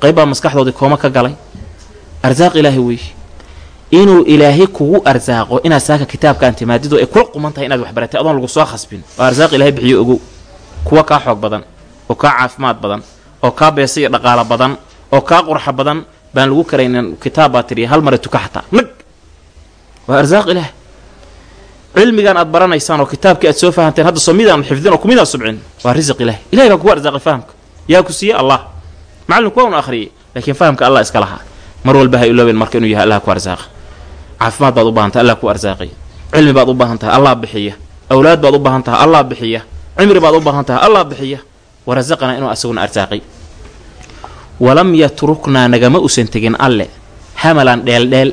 Qaybbaa maskaxdoodii kooma ka galay. Arsaaq ilaahay weeye inuu ilaahay kugu arsaaqo inaad saaka kitaabkaan timaadido ay kula quman tahay inaad waxbaratay adoon lagu soo khasbin. Waa arsaaq ilaahay bixiyo ogow kuwa kaa xoog badan oo kaa caafimaad badan oo kaa beesa iyo dhaqaalo badan oo kaa qurxa badan baan lagu karaynin kitaab baa tiriya hal mare tuka xataa. Nag waa arsaaq ilaah cilmigan aad baranaysaan oo kitaabkii aad soo fahanteen hadda soo xifdin oo kumidaan subcin waa risiq ilaah ilahay baa kugu arsaaqay fahamka. Yaa ku siiye allah. Macallinku waa unu akhriyay laakiin fahamka allah iska lahaa. Mar walba ha iloobeen marka inuu yahay allah ku arsaaqa caafimaad baad u baahan tahay allah ku arsaaqay. Cilmi baad u baahan tahay allah bixiya. Awlaad baad u baahan tahay allah bixiya. Cimri baad u baahan tahay allah bixiya. Warasaqanaa inuu asaguna arsaaqay. Walam yatruknaa nagama usan tegin alle. Hamalan dheeldheel.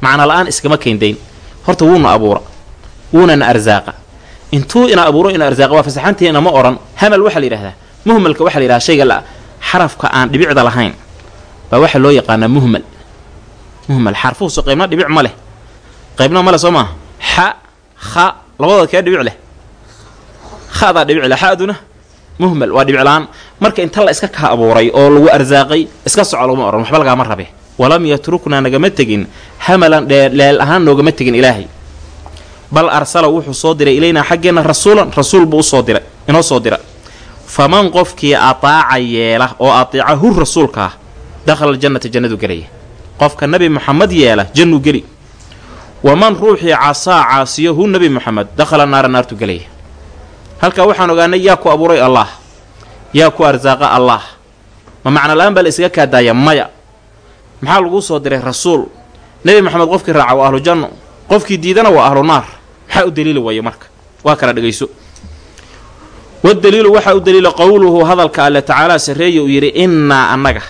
Macna la'aan iskama keyndayn horta wuuna abuura. Wuunana arsaaqa. Intuu ina abuuro ina arsaaqa waa fasaxantiina ma odhan hamal waxaa la yidhahdaa muhmalka waxaa la yidhahdaa shayga xarafka aan dhibicda lahayn. Baa waxaa loo yaqaanaa muhmal muhmal xarfuhusu qaybna dhibic ma leh qaybna ma leh soo maaha xa kha labadooda kee dhibic leh khadaa dhibic leh xa'duna muhmal waa dhibic la'aan marka inta la iska kaa abuuray oo lagu arsaaqay iska soco laguma odhan waxba lagaama rabe walam yatruknaa nagama tegin hamalan dheelleel ahaan noogama tegin ilaahay bal arsala wuxuu soo diray ilaynaa xaggeenna rasuulan rasuul buu u soo diray inoo soo dira faman qofkii ataaca yeela oo ateeca hu rasuulka ah dakhala aljannata jannadu gelaya qofka nebi moxamed yeela jannuu geli. Waman ruuxii casaa caasiyo hu nebi moxamed dakhala naara naartu gelaya halkaa waxaan ogaanay yaa ku abuuray allah yaa ku arsaaqa allah. Ma macno la'aan baa la isaga kaadaaya maya. Maxaa laguu soo diray rasuul nebi moxamed qofkii raaca waa ahlu janno qofkii diidana waa ahlu naar. Maxaa u daliili waaya marka? Waa kala dhegayso wadaliilu waxaa u daliila qowluhu hadalka alle tacaalaa sarreeya uu yidhi innaa annaga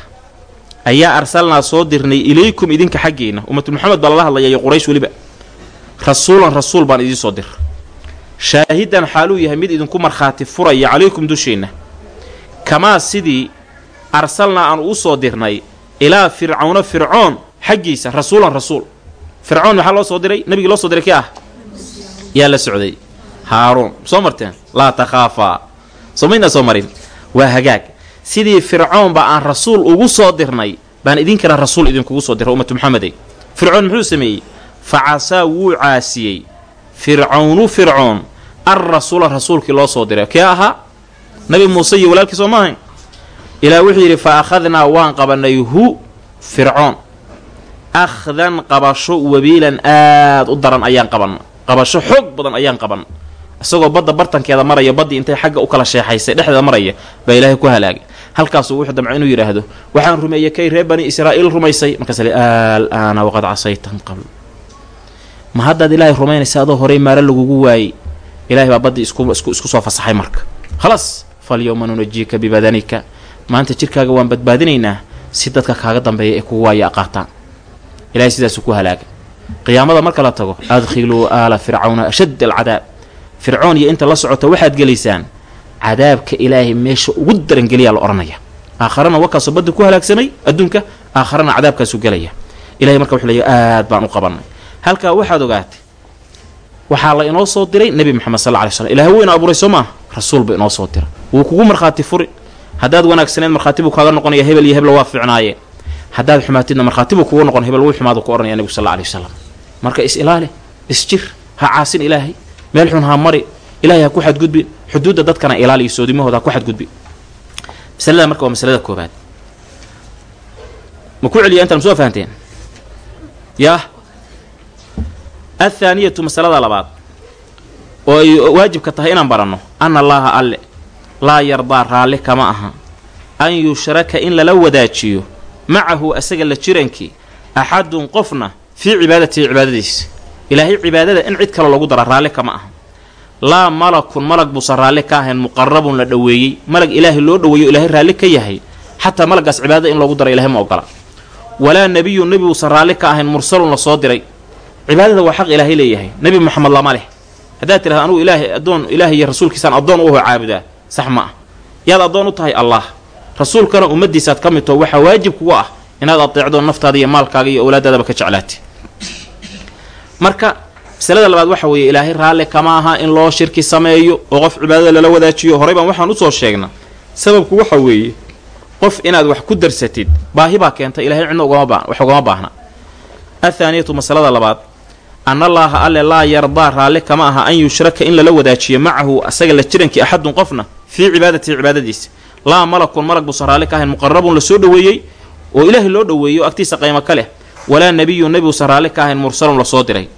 ayaa arsalnaa soo dirnay ilaykum idinka xaggeena. Ummatu moxamed baa lala hadlaya iyo quraysh weliba. Rasuulan rasuul baan idiin soo dir. Shaahidan xaaluu yahay mid idinku markhaati furaya calaykum dusheenna kamaa sidii arsalnaa aan uu soo dirnay ilaa fircawna fircoon xaggiisa rasuulan rasuul. Fircoon maxaa loo soo diray? Nebigii loo soo diray kii ah? Yaa la socday. Haaruun. Soo marteen? Laa takhaafaa soo maynaa soo marin. Waa hagaag sidii fircoonba aan rasuul ugu soo dirnay baan idinkana rasuul idinkugu soo diray ummatu maxamedey fircoon muxuu sameeyey? Fa casaa wuu caasiyey. Fircawnu fircoon ar rasuula rasuulkii loo soo diray. Kee ahaa? Nabi muuse iyo walaalkii soo maahayn? Ilaah wuxuu yidhi fa akhadnaa waan qabannay hu fircoon. Akhdan qabasho wabiilan aad u daran ayaan qabanna qabasho xoog badan ayaan qabanna isagoo badda bartankeeda maraya baddii intay xagga u kala sheexaysay dhexdeeda maraya baa ilaahay ku halaagay halkaasuu wuxuu damca inuu yidhaahdo waxaan rumeeyey kay reer bani israa'iil rumaysay. Markaas li al aana waqad casaytan qabl. Ma haddaad ilaahay rumaynaysa adoo horey maaro lagugu waayey. Ilahay baa baddii isku isku soo fasaxay marka. Khalaas falyowma nunajiika bibadanika. Maanta jirkaaga waan badbaadinaynaa si dadka kaaga dambeeya ee kugu waaya qaataan ilahay sidaasuu ku halaaga qiyaamada marka la tago adkhiluu aala fircawna ashadd alcadaab. Fircoon iyo inta la socota waxaad gelaysaan cadaabka ilaahay meesha ugu darangeliyaa la odhanaya aakharana wakaasoo badda ku halaagsamay adduunka aakharana cadaabkaasuu gelaya ilahay marka wuxuu leeya aad baan u qabannay. Halkaa waxaad ogaatay waxaa la inoo soo diray nebi moxamed sal lla alay slam ilahay wuu ina abuuray soo maa rasuul ba inoo soo dira. Wuu kugu markhaati furi. Haddaad wanaagsaneed markhaati buu kaaga noqonaya hebel iyo hebla waa fiicnaaye. Haddaad xumaatidna markhaati buu kugu noqon hebel wuu xumaadu ku odhanaya nebigu sal alay wasalam marka is ilaali isjir ha caasin ilaahay. Meel xun ha mari ilahay ha ku xadgudbin xuduudda dadkana ilaali iyo soodimahooda ha ku xadgudbin masalada marka waa masalada koobaad ma ku celiya intaan soo fahanteen? Yaah athaaniyatu masalada labaad. Oo ay waajibka tahay inaan baranno. Ana allaaha alle laa yardaa raalli kama aha. An yushraka in lala wadaajiyo. Macahu asaga la jirankii. Axadun qofna fii cibaadatihi cibaadadiisa. Ilaahay cibaadada in cid kale loogu dara raalli kama aha laa malakun malag buusan raalli ka ahayn muqarabun la dhoweeyey. Malag ilaahay loo dhoweeyo ilaahay raalli ka yahay. Xataa malagaas cibaadada in loogu dara ilahay ma ogola. Walaa nebiyun nebi buusan raalli ka ahayn mursalun la soo diray. Cibaadada waa xaq ilaahay leeyahay. Nebi moxamed lama leh. Haddaad tidhahda anugu ilaahay addoon ilaahay iyo rasuulkiisaan addoon u aho caabudaa sax ma ah. Yaad addoon u tahay allah. Rasuulkana ummaddiisaad ka midtoo waxaa waajib kugu ah inaad adeecdo naftaada iyo maalkaaga iyo owlaadaadaba ka jeclaatay marka masalada labaad waxa weeye ilaahay raalli kama aha in loo shirki sameeyo oo qof cibaadada lala wadaajiyo. Horey baan waxaan u soo sheegna sababku waxa weeye qof inaad wax ku darsatid baahi baa keenta ilahay cidna wax ugama baahna. Athaaniyatu masalada labaad an allaaha alle laa yardaa raalli kama aha an yushraka in lala wadaajiyo macahu asaga la jirankii axadun qofna fii cibaadatihi cibaadadiisa. Laa malakun malag buusan raalli ka ahayn muqarabun la soo dhoweeyey oo ilaahay loo dhoweeyo agtiisa qaymo ka leh. Walaa nebiyun nebi buusan raalli ka ahayn mursalun la soo diray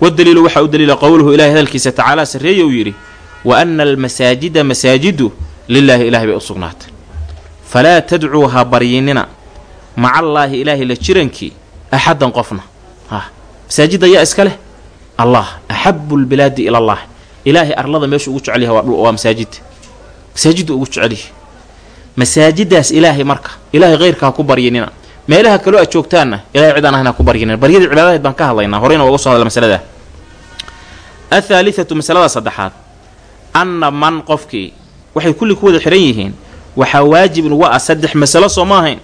wadaliilu waxaa u daliila qowluhu ilahay hadalkiisa tacaala sarreeye uu yidhi wa anna almasaajida masaajidu lilaahi ilahay bay u sugnaatay falaa tadcuu ha baryinina macallaahi ilaahay la jirankii axaddan qofna ha masaajidda yaa iska leh allah axabu lbilaadi ila allah ilaahay arlada meeshu ugu jecel yahay waa masaajidda masaajidda ugu jecel yahay masaajiddaas ilaahay marka ilaahay heyrka ha ku baryinina meelaha kaloo aad joogtaanna ilahay cidaan ahna ha ku baryinina baryadii cibaadadahayd baan ka hadlaynaa horeyna uga soo hadla masalada athaalithatu masalada saddexaad anna man qofkii waxay kulli ku wada xihan yihiin waxaa waajib inuga ah saddex masalo soo ma ahayn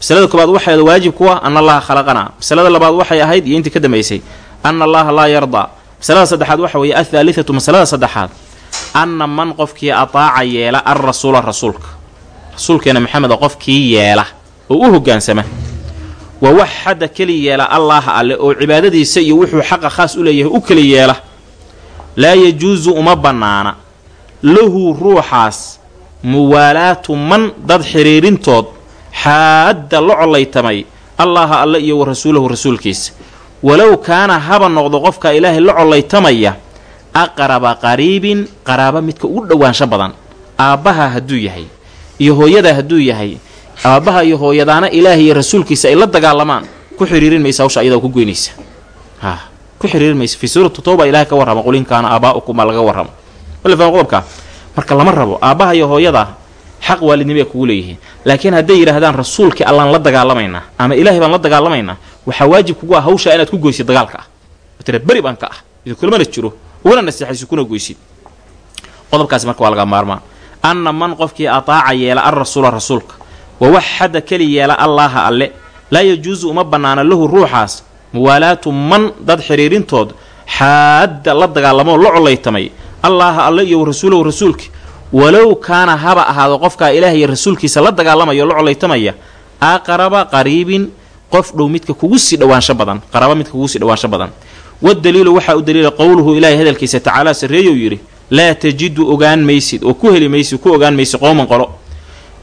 masalada koobaad waxay waajib ku ah ana allaha khalaqanaa masalada labaad waxay ahayd iyo intii ka dambaysay ana allaha laa yardaa masalada saddexaad waxa weeye athaalithatu masalada saddexaad anna man qofkii ataaca yeela alrasuula rasuulka rasuulkeena maxameda qofkii yeela oo u hoggaansama wa waxada keli yeela allaaha alle oo cibaadadiisa iyo wuxuu xaqa khaas u leeyahay u keli yeela laa yajuusu uma bannaana. Lahu ruuxaas muwaalaatu man dad xiriirintood xaadda la collaytamay allaaha alle iyo wa rasuulahu rasuulkiisa. Walow kaana haba noqdo qofka ilaahay la collaytamaya aqraba qariibin qaraaba midka ugu dhowaansho badan. Aabbaha hadduu yahay iyo hooyadaa hadduu yahay aabbaha iyo hooyadaana ilaahay iyo rasuulkiisa ay la dagaalamaan ku xiriirin maysa hawsha ayadaa ku goynaysa ku xiriirin maysa fii suuratu tawba ilahay ka warrama qul in kaana aabaa'ukum baa laga warrama wala fahma qodobkaa marka lama rabo aabbaha iyo hooyada xaq waalidnimo ay kugu leeyihiin. Laakiin hadday yidhaahdaan rasuulkii allaan la dagaalamaynaa ama ilaahay baan la dagaalamaynaa waxaa waajib kugu ah hawshaa inaad ku goysid dagaalka ah. Tira beri baan ka ah idinkulamana jiro uguna naseexayso kuna goysid. Qodobkaasi marka waa laga maarmaa. Anna man qofkii ataaca yeela alrasuula rasuulka wa waxada keli yeela allaaha alle laa yajuusu uma bannaana lahu ruuxaas muwaalaatu man dad xiriirintood xaadda la dagaalamoo la collaytamay allaaha alle iyo wa rasuulahu rasuulki. Walow kaana haba ahaado qofkaa ilaah iyo rasuulkiisa la dagaalamaya o la collaytamaya aqraba qariibin qof dhow midka kugu sii dhawaansho badan qaraaba midka kugu sii dhawaansho badan. Wadaliilu waxaa u daliila qowluhu ilaahay hadalkiisa tacaala sarreeyou yidhi laa tajidu ogaan maysid oo ku heli maysid ku ogaan maysid qowman qolo.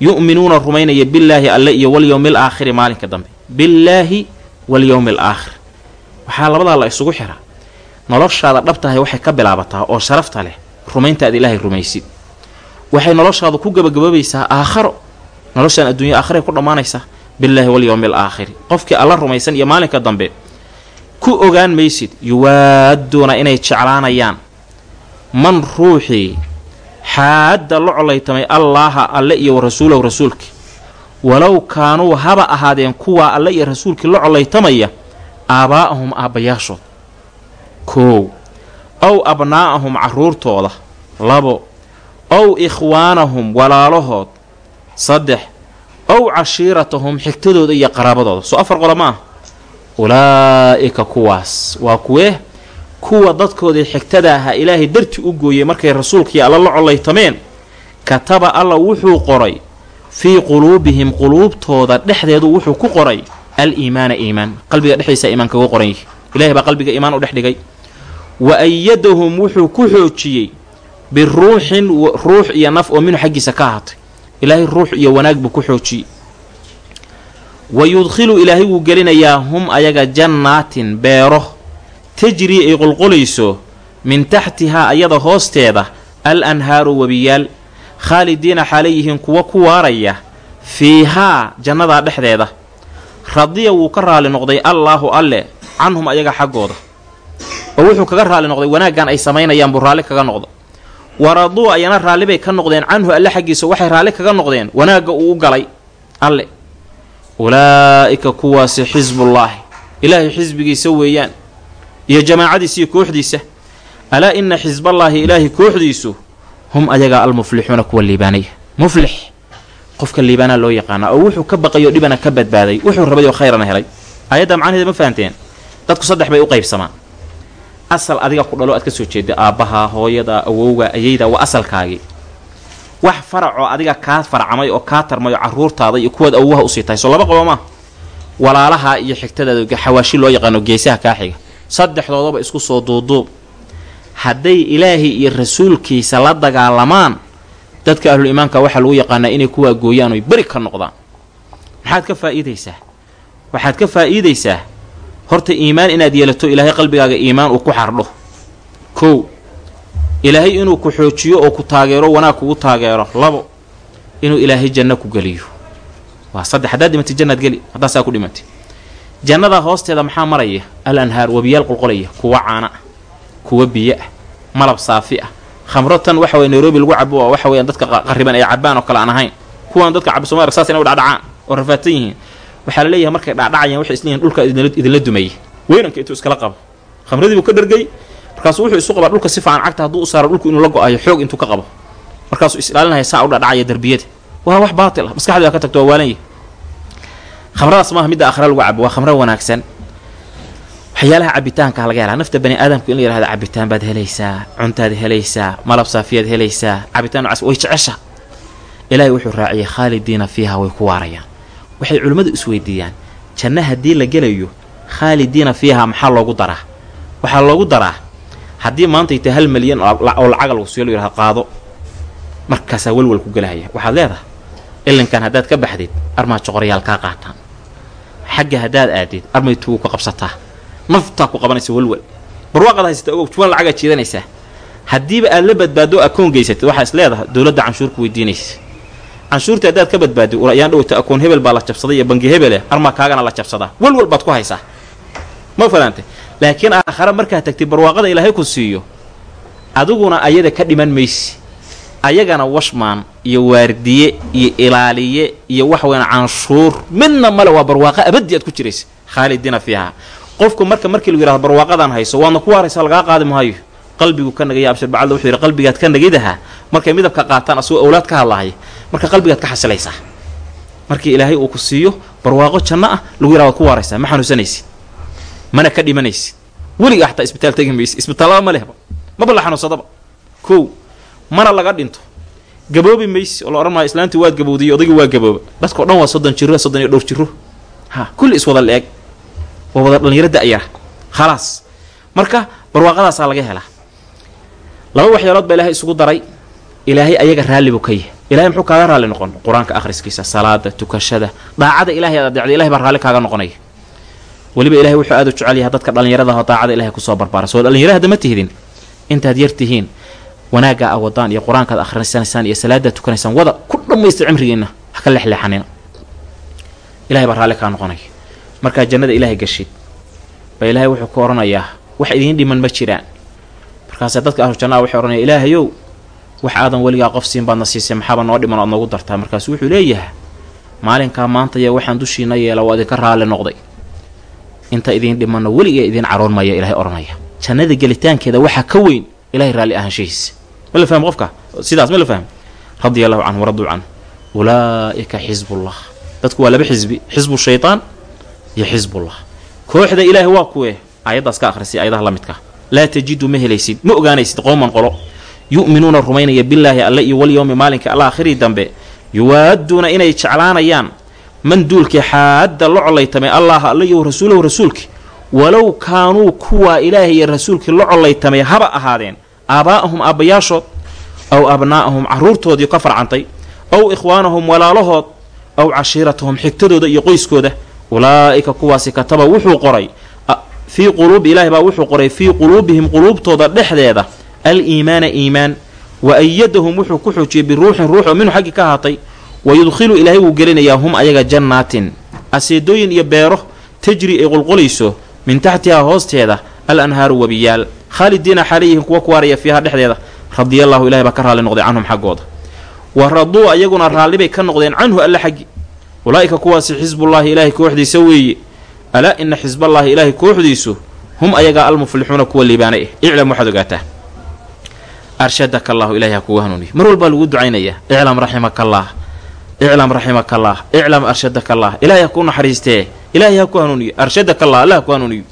Yu'minuuna rumaynaya billaahi alle iyo walyowmi al aakhiri maalinka dambe. Billaahi walyowmi al aakhir waxaa labadaa la isugu xiraa noloshaada dhabtahay waxay ka bilaabataa oo sharafta leh. Rumayntaad ilaahay rumaysid. Waxay noloshaadu ku gabagaboobaysaa aakharo. Noloshaan adduunya aakharay ku dhammaanaysaa billaahi walyowmi al aakhiri. Qofkii alla rumaysan iyo maalinka dambe ku ogaan maysid yuwaaduuna inay jeclaanayaan. Man ruuxii xaadda la colaytamay allaaha alle iyo wa rasuulkii walow kaanuu haba ahaadeen kuwaa alle iyo rasuulkii la colaytamaya aabaa'ahum aabbayaashood koow ow abnaa'ahum carruurtooda labo ow ikhwaanahum walaalahood saddex ow cashiiratahum xigtadooda iyo qaraabadooda. Soo afar qolo ma ah ulaa'ika kuwaas waa kuwee kuwa dadkoodii xigtada ahaa ilaahay darti u gooyey markay rasuulkii alla la collaytameen. Kataba alla wuxuu qoray fii quluubihim quluubtooda dhexdeedu wuxuu ku qoray al iimaana iimaan. Qalbiga dhexdiisa iimaan kaga qoran yihi ilahay baa qalbiga iimaan u dhex dhigay. Wa ayadahum wuxuu ku xoojiyey biruuxin ruux iyo naf oo minhu xaggiisa ka ahaatay. Ilaahay ruux iyo wanaag buu ku xoojiyey. Wa yudkhilu ilaahay wuu gelinayaa hum ayaga jannaatin beero. Tajrii ay qolqolayso min taxtihaa ayada hoosteeda al anhaaru webiyaal. Khaalidiina xaalay yihiin kuwa ku waaraya fiihaa jannadaa dhexdeeda radiya wuu ka raali noqday allaahu alle canhum ayaga xaggooda. Oo wuxuu kaga raali noqday wanaaggan ay samaynayaan buu raalli kaga noqda waraduu ayana raalli bay ka noqdeen canhu alle xaggiisa waxay raalli kaga noqdeen wanaagga uu u galay alle. Ulaa'ika kuwaasi xisbullaahi ilaahay xisbigiisa weeyaan. Iyo jamaacadiisa iyo kooxdiisa. Alaa ina xisballaahi ilaahay kooxdiisu hum ayagaa almuflixuuna kuwa liibaanaya muflix qofka liibaanaa loo yaqaanaa oo wuxuu ka baqayo dhibana ka badbaaday wuxuu rabay oo khayrana helay. Aayadda macnaheeda ma fahanteen. Dadku saddex bay u qaybsamaan. Asal adiga ku dhalo aad ka soo jeeda aabbaha hooyada awowga ayayda waa asalkaagii wax faracoo adiga kaa farcamay oo kaa tarmay oo carruurtaada iyo kuwaad awowaha u sii tahay soo laba qobo maa walaalaha iyo xigtadaada xawaashi loo yaqaano geesaha kaa xiga. Saddexdoodaba isku soo duuduub. Hadday ilaahay iyo rasuulkiisa la dagaalamaan dadka ahlul iimaanka waxaa lagu yaqaanaa inay kuwaa gooyaan oy beri ka noqdaan. Maxaad ka faa'iidaysaa? Waxaad ka faa'iidaysaa? Horta iimaan inaad yeelato ilaahay qalbigaaga iimaan uu ku xardho. Kow ilaahay inuu ku xoojiyo oo ku taageero wanaag kugu taageero labo inuu ilaahay janno ku geliyo. Waa saddex haddaad dhimatay jannaad geli haddaasaa ku dhimatay jannadaa hoosteeda maxaa maraya? Al anhaar webiyaal qolqolaya kuwa caana ah kuwa biyo ah malab saafi ah khamro tan waxa weye nairobi lagu cabo waxa weeyaan dadka qarriban ay cabaan oo kale aan ahayn. Kuwaan dadka cabo somalia saas inay u dhacdhacaan oo rafaadsan yihiin. Waxaa la leeyahay markay dhacdhacayaan waxay isleeyihin dhulka idinla dumayay weynanka intuu iskala qabo. Khamradii buu ka dhargay markaasuu wuxuu isu qabaa dhulka si fiican cagta hadduu u saaro dhulku inuu la go'ayo xoog intuu ka qabo. Markaasuu is-ilaalinaya saa u dhacdhacaya darbiyada waa wax baatil. Ah ka tagto waa waalanyahy khamradaas maaha midda aakhira lagu cabo waa khamro wanaagsan waxyaalaha cabitaanka laga helaa. Nafta bani aadamku in la yihahdo cabitaan baad helaysaa cuntaad helaysaa malab saafiyaad helaysaa cabitaan nocaas way jecesha ilaahay wuxuu raaciyay khaalidiina fiiha way ku waarayaan. Waxay culimmadu isweydiiyaan janno haddii la gelayo khaalidiina fiiha maxaa loogu daraa? Waxaa loogu daraa haddii maanta ita hal malyan oo lacaga lagu siyo lu yihahdo qaado. Markaasaa welwel ku gelahaya waxaad leedahay ilinkan haddaad ka baxdid armaa joqoryaal kaa qaataan. Xagga haddaad aadid armay tugu ka qabsataa naftaa ku qabanaysa welwel barwaaqaad haysata ogow juwan lacagaad jiidanaysaa haddiiba aad la badbaado akoon geysatid waxaa is leedahay dowladda canshuurku weydiinaysa. Canshuurta haddaad ka badbaadi ayaan dhowta akoon hebel baa la jabsaday iyo bangi hebele armaa kaagana la jabsadaa. Welwel baad ku haysaa. Ma fahante laakiin aakhare markaad tagtid barwaaqada ilaahay ku siiyo adiguna ayada ka dhiman maysi. Ayagana washmaan iyo waardiye iyo ilaaliye iyo wax weyn canshuur midna male waa barwaaqo abadi aad ku jiraysa. Khaalidiina fiiha qofku marka markii lagu yihahdo barwaaqadan hayso waadna ku waaraysa lagaa qaadi maayo. Qalbigu ka nagaya abshir bacalda wuxuu yidhi qalbigaad ka nagidaha markay midabka qaataan asagoo awlaad ka hadlahaya marka qalbigaad ka xasilaysaa markii ilaahay uu ku siiyo barwaaqo janno ah lagu yihahdo waad ku waaraysaa ma xanuunsanaysid mana ka dhimanaysid weliga xataa isbitaal tegi maysid isbitaallada ma lehba maba la xanuunsadaba. Kow mana laga dhinto. Gaboobi maysi oo la odhan maayo islaantii waad gabowdiyo odaygii waa gabooba dadkao dhan waa soddon jiro soddon iyo dhowr jiro ha kulli iswada la-eg waa wada dhalinyaro da-yara khalaas. Marka barwaaqadaasaa laga helaa. Laba waxyaalood baa ilaahay isugu daray. Ilaahay ayaga raalli buu ka yahay ilahay muxuu kaaga raalli noqon? Qur'aanka akhriskiisa salaada tukashada daacada ilahay aad adeecda ilahay baa raalli kaaga noqonaya weliba ilahay wuxuu aad u jecel yahay dadka dhallinyaradaho daacada ilahay ku soo barbaara. Soo dhallinyara hadda ma tihidin. Intaad yar tihiin wanaagga a wadaan iyo qur'aankaad akhrisanaysaan iyo salaadaad tukanaysaan wada ku dhammaysta cimrigiinna ha ka lexleexanina ilahay baa raalli kaa noqonaya markaa jannada ilaahay gashid. Baa ilaahay wuxuu ku odhanayaa wax idiin dhiman ma jiraan. Markaase dadka ahlu jannaa waxay odhanaya ilaahayow wax aadan weligaa qof siin baadna siisay maxaaba noo dhiman oad noogu dartaa? Markaasu wuxuu leeyahay maalinkaa maanta ya waxaan dushiina yeela waa idinka raalli noqday. Inta idiin dhimanna weligaa idiin caroon maya ilahay odhanaya jannada gelitaankeeda waxaa ka weyn ilahay raalli ahaanshahiisa ma la fahmi qofka? Sidaas ma la fahmi radia allahu canhu waraduu canhu. Ulaa'ika xisbullah. Dadku waa laba xisbi xisbu shaytaan iyo xisbullah. Kooxda ilaahay waa kuwee aayaddaas ka akhrisay aayadaha la midka. Laa tajidu ma helaysid ma ogaanaysid qowman qolo. Yu'minuuna rumaynaya billaahi alle iyo walyowmi maalinka alaakhiri dambe. Yuwaaduuna inay jeclaanayaan man duulkii xaadda la collaytamay allaha alle iyo rasuulahu rasuulkii walow kaanuu kuwaa ilaahay iyo rasuulkii la collaytamay haba ahaadeen. Aabaa'ahum aabbayaashood aw abnaa'ahum carruurtoodii ka farcantay aw ikhwaanahum walaalahood aw cashiiratahum xigtadooda iyo qoyskooda ulaa'ika kuwaasi kataba wuxuu qoray fii quluubi ilaahi baa wuxuu qoray fii quluubihim quluubtooda dhexdeeda al-iimaana iimaan wa ayadahum wuxuu ku xoojiyey biruuxin ruux oo minhu xaggii ka ahaatay wa yudkhilu ilaahay wuu gelinayaa hum ayaga jannaatin. Aseedooyin iyo beero tajri ay qulqulayso min taxtihaa hoosteeda al anhaaru wabiyaal. Khaalidiina xalayhim kuwa kuwaaraya fiiha dhexdeeda radiallahu ilahay baa ka raalli noqday canhum xaggooda. Wa raduu ayaguna raallibay ka noqdeen canhu alle xaggi ulaa'ika kuwaasi xisbullaahi ilaahay kooxdiisa weeye. Alaa ina xisballaahi ilaahay kooxdiisu hum ayagaa almuflixuuna kuwa liibaanay ah iclam waxaad ogaataa. Arshadaka allahu ilahay ha kugu hanuuniyo mar walbaa lagu ducaynayaa iclam raximakallaah iclam raximakallah iclam arshadaka allah ilaahay ha ku naxariistee. Ilaahay ha ku hanuuniyo. Arshadaka allah alla ha ku hanuuniyo.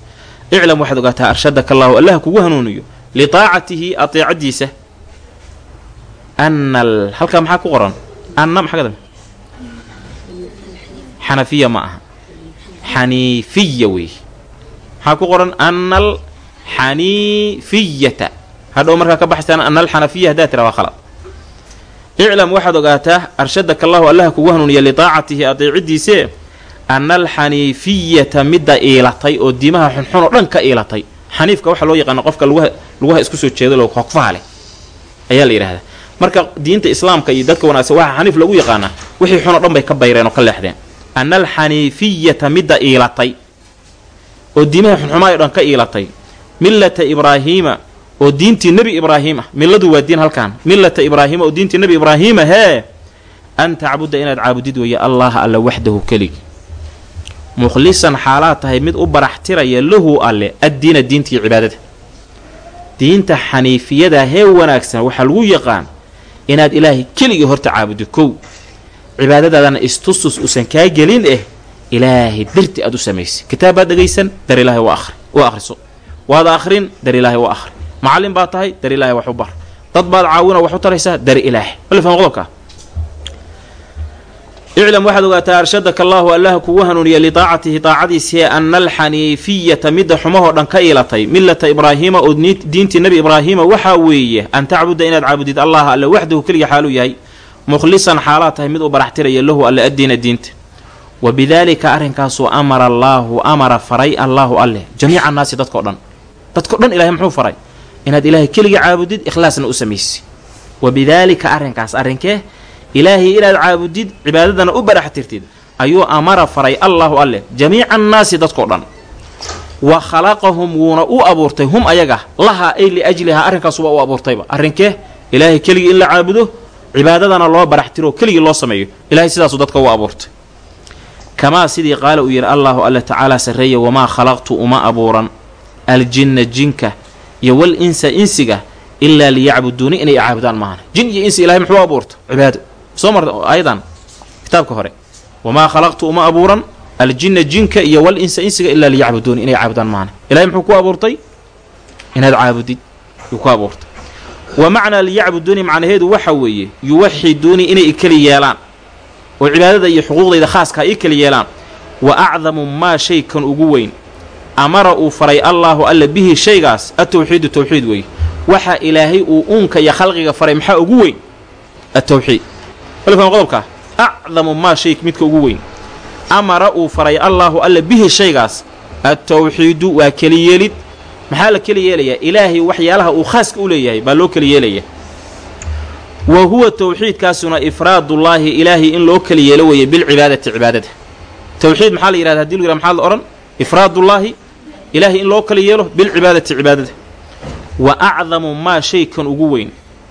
Iclam waxaad ogaataa arshadaka allahu alla ha kugu hanuuniyo. Litaacatihi ateecadiisa anal halkaa maxaa ku qoran? Anna maxaa xanafiya ma aha. Xaniifiya weeye maxaa ku qoran anal xaniifiyata hadhow markaa ka baxaysaan anal xanafiya haddaa tira waa khalad. Iclam waxaad ogaataa arshadaka allahu allaha kugu hanuuniya litaacatihi adeecidiisee ana alxaniifiyata midda iilatay oo diimaha xunxun oo dhan ka iilatay. Xaniifka waxaa loo yaqaana qofka lugaha isku soo jeedo hogfaha leh. Ayaa la yidhahdaa marka diinta islaamka iyo dadka wanaagsan waxaa xaniif lagu yaqaanaa wixii xun oo dhan bay ka bayreen oo ka leexdeen ana alxaniifiyata midda iilatay oo diimaha xunxumaa oo dhan ka iilatay millata ibraahiima oo diintii nebi ibraahim ah milladu waa diin halkaan millata ibraahiima oo diintii nebi ibraahiima hee an tacbuda inaad caabudid weeye allaha alla waxdahu keligi mukhlisan xaalaad tahay mid u baraxtiraya lahu alle addiina diintii cibaadada diinta xaniifiyada hee wanaagsan waxaa lagu yaqaan inaad ilaahay keligii horta caabudid kow cibaadadaadana istustus uusan kaa gelin eh ilaahay darti aad u samaysay kitaab baad dhegaysan dar ilaahay waa akhri u akhriso. Waad akhrin dar ilaahay waa akhri. Macallin baad tahay dar ilaahay wax u bar. Dad baad caawina wax u taraysaa dar ilaahay. Wala fahma qodobka iclam waxaad ogaataa arshadaka allaahu allaha kugu hanuuniya litaacatihi taacadiisii ana alxaniifiyata midda xumahoo dhan ka iilatay. Millata ibraahiima oo diintii nebi ibraahiima waxaa weeye an tacbuda inaad caabudid allaha alle waxdahu keliga xaaluu yahay mukhlisan xaalaad tahay mid u baraxtiraya lahu alle addiina diinta. Wa bidaalika arrinkaasuu amara allaahu amara faray allaahu alleh jamiica annaasi dadkao dhan. Dadkao dhan ilahay muxuu faray? Inaad ilaahay keliga caabudid ikhlaasna u samaysi. Wa bidaalika arrinkaas arrinkee ilaahay inaad caabudid cibaadadana u baraxtirtid ayuu amara faray allaahu alleh jamiica annaasi dadkao dhan. Wa khalaqahum wuuna u abuurtay hum ayaga lahaa ay liajlihaa arrinkaasuba u abuurtayba. Arrinkee ilaahay keligii in la caabudo cibaadadana loo baraxtiro keligii loo sameeyo. Ilahay sidaasuu dadka u abuurtay. Kamaa sidii qaala uu yidhi allaahu alle tacaala sarreeya wamaa khalaqtu uma abuuran. Aljinna jinka iyo wal insa insiga ilaa liyacbuduuni inay caabudaan maahan jin iyo insi ilahay muxuu abuurta cibaado. Soo marta ayadan kitaabka hore. Wamaa khalaqtu uma abuuran. Aljinna jinka iyo wal insa insiga ilaa liyacbuduuni inay caabudaan maahan ilahay muxuu ku abuurtay? Inaad caabudid yuu ku abuurtay wa macnaa liyacbuduuni macnaheedu waxa weeye yuwaxiduuni inay ikeli yeelaan. Oo cibaadada iyo xuquuqdayda khaaska ii keli yeelaan. Wa acdamu maa shay kan ugu weyn. Amara uu faray allaahu alla bihi shaygaas atawxiidu tawxiid weeye. Waxa ilaahay uu uunka iyo khalqiga faray maxaa ugu weyn? Atawxiid qodobkaa acdamu maa shay midka ugu weyn. Amara uu faray allaahu alla bihi shaygaas attawxiidu waa keli yeelid maxaa la keli yeelayaa ilaahay waxyaalaha uu khaaska u leeyahay baa loo keli yeelaya. Wa huwa tawxiidkaasuna ifraadullaahi ilaahay in loo keli yeelo weeye bilcibaadati cibaadada. Tawxiid maxaa la yidhahda hadi lu yihah maxaa la odhan? Ifraadullaahi ilaahay in loo kala yeelo bilcibaadati cibaadada. Wa acdamu maa shaykan ugu weyn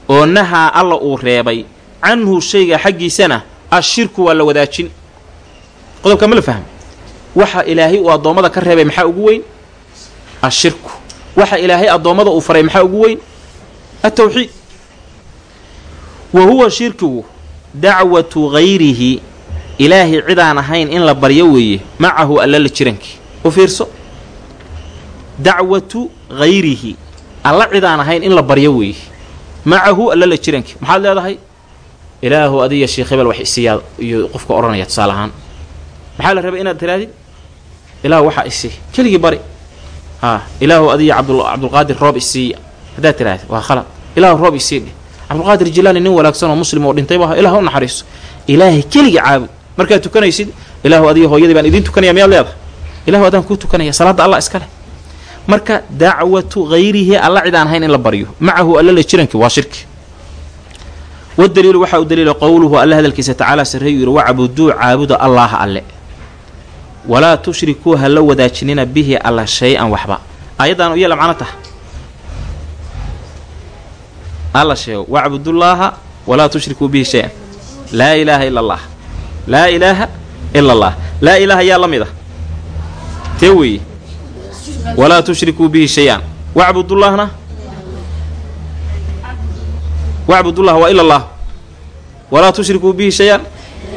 oo nahaa alla uu reebay canhu shayga xaggiisana ashirku waa la wadaajin. Qodobka ma la fahmo waxa ilaahay uu addoommada ka reebay maxaa ugu weyn? Ashirku waxa ilaahay addoommada uu faray maxaa ugu weyn? Atawxiid wa huwa shirkigu dacwatu hayrihi ilaahay cidaan ahayn in la baryo weeye macahu alla la jirankii u fiirso? Dacwatu hayrihi alla cidaan ahayn in la baryo weeye macahu alla la jirankii maxaad leedahay? Ilaahu adiya sheekh hebel wax isiyaa iyo qofka odhanaya tusaale ahaan. Maxaa la rabay inaad tirahdid ilaahu waxaa isii keligii bari haa ilaahu adiya cabdulqaadir roob isiiya haddaad tirahdid waa khalad. Ilaahu roob isii dheh. Cabdulqaadir jilaani nin wanaagsan oo muslim oo dhintayba aha ilah u naxariiso ilaahay keligii caabud. Markaad tukanaysid ilaahu adiga hooyadii baan idiin tukanaya miyaad leedahay? Ilahu adaan kuu tukanaya salaadda allah iska leh. Marka dacwatu hayrihi alla cid aan ahayn in la baryo macahu alla la jiranki waa shirki wadaliilu waxaa u daliila qowluhu alle hadalkiisa tacaala sarreeyu yidhi wacbuduu caabuda allaaha alle walaa tushrikuu ha la wadaajinina bihi alla shay-an waxba. Aayaddan iyala macno taha alla sheego wacbudullaaha walaa tushrikuu bihi shay-an. Laa ilaaha ila allah laa ilaaha ila allah laa ilaaha yaa la mid ah. Tee weeye walaa tushrikuu bihi shay-an. Wacbudullaahna wacbudullaha waa ila allah walaa tushrikuu bihi shay-an.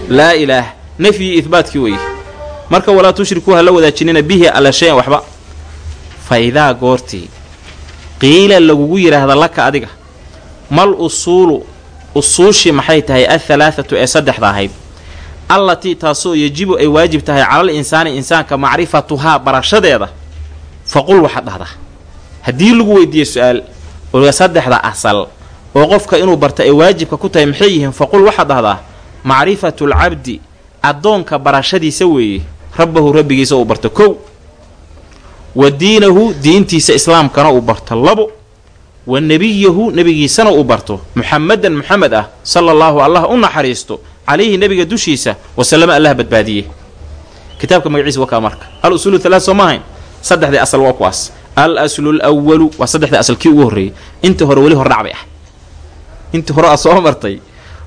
Laa ilaaha. Nafyi ihbaatkii weeye marka walaa tushrikuu ha la wadaajinina bihi alla shay-an waxba. Fa idaa goortii qiila lagugu yidhaahda laka adiga. Mal usuulu usuushii maxay tahay athalaathatu ee saddexda ahayd. Allatii taasoo yajibu ay waajib tahay calal insaani insaanka macrifatuhaa barashadeeda. Faqul waxaad dhahdaa haddii lagu weydiiye su'aal oga saddexda asal oo qofka inuu barta ay waajibka ku tahay maxay yihiin faqul waxaad dhahdaa macrifatulcabdi addoonka barashadiisa weeye rabbahu rabbigiisa uu barto kow. Wa diinahu diintiisa islaamkana uu barto labo. Wa nebiyahu nebigiisana uu barto. Muxamedan muxamed ah sala allaahu allah u naxariisto calayhi nebiga dushiisa wasalama allah badbaadiye kitaabka magaciisa wakaa marka. Al usuulu halaad soo maahayn saddexdii asal waa kuwaas. Al aslu lwalu waa saddexdii asal kii ugu horreeyey. Intii hore weli hordhac bay intii hore aad soo martay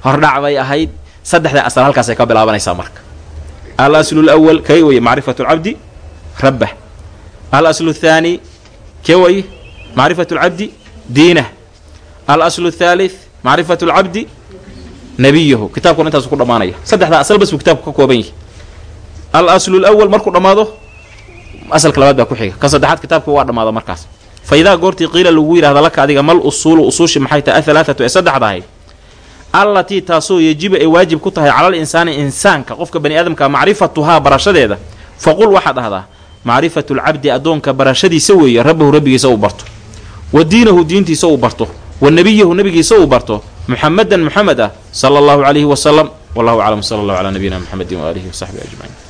hordhac bay ahayd. Saddexdii asal halkaasay ka bilaabanaysaa marka al aslu lwal kay weye macrifatu lcabdi rabbah al aslu athaani kee waye macrifatu lcabdi diinah al aslu athaalith macrifatu lcabdi nebiyahu kitaabkuna intaasu ku dhammaanaya saddexdaa asal buu kitaabku ka kooban yahay al aslu lwal markuu dhammaado asalka labaad baa ku xiga ka saddexaad kitaabka waa dhammaado markaas fa goortii qiila lagu yidhahda laka adiga mal usuulu usuushi maxay tahay athalaathatu ee saddexda ahayd allatii taasoo yajibu ay waajib ku tahay calal insaani insaanka qofka bani aadamka macrifatuhaa barashadeeda faqul waxaad dhahdaa macrifatu lcabdi addoonka barashadiisa weeye rabbahu rabbigiisa uu barto wa diinahu diintiisa uu barto wa nebiyahu nebigiisa uu barto muxamedan muxamed ah sala allahu calayhi wasalam wallahu aclam sala allahu calaa nabiyina muxamedin waaalihi wasaxbihi ajmaciin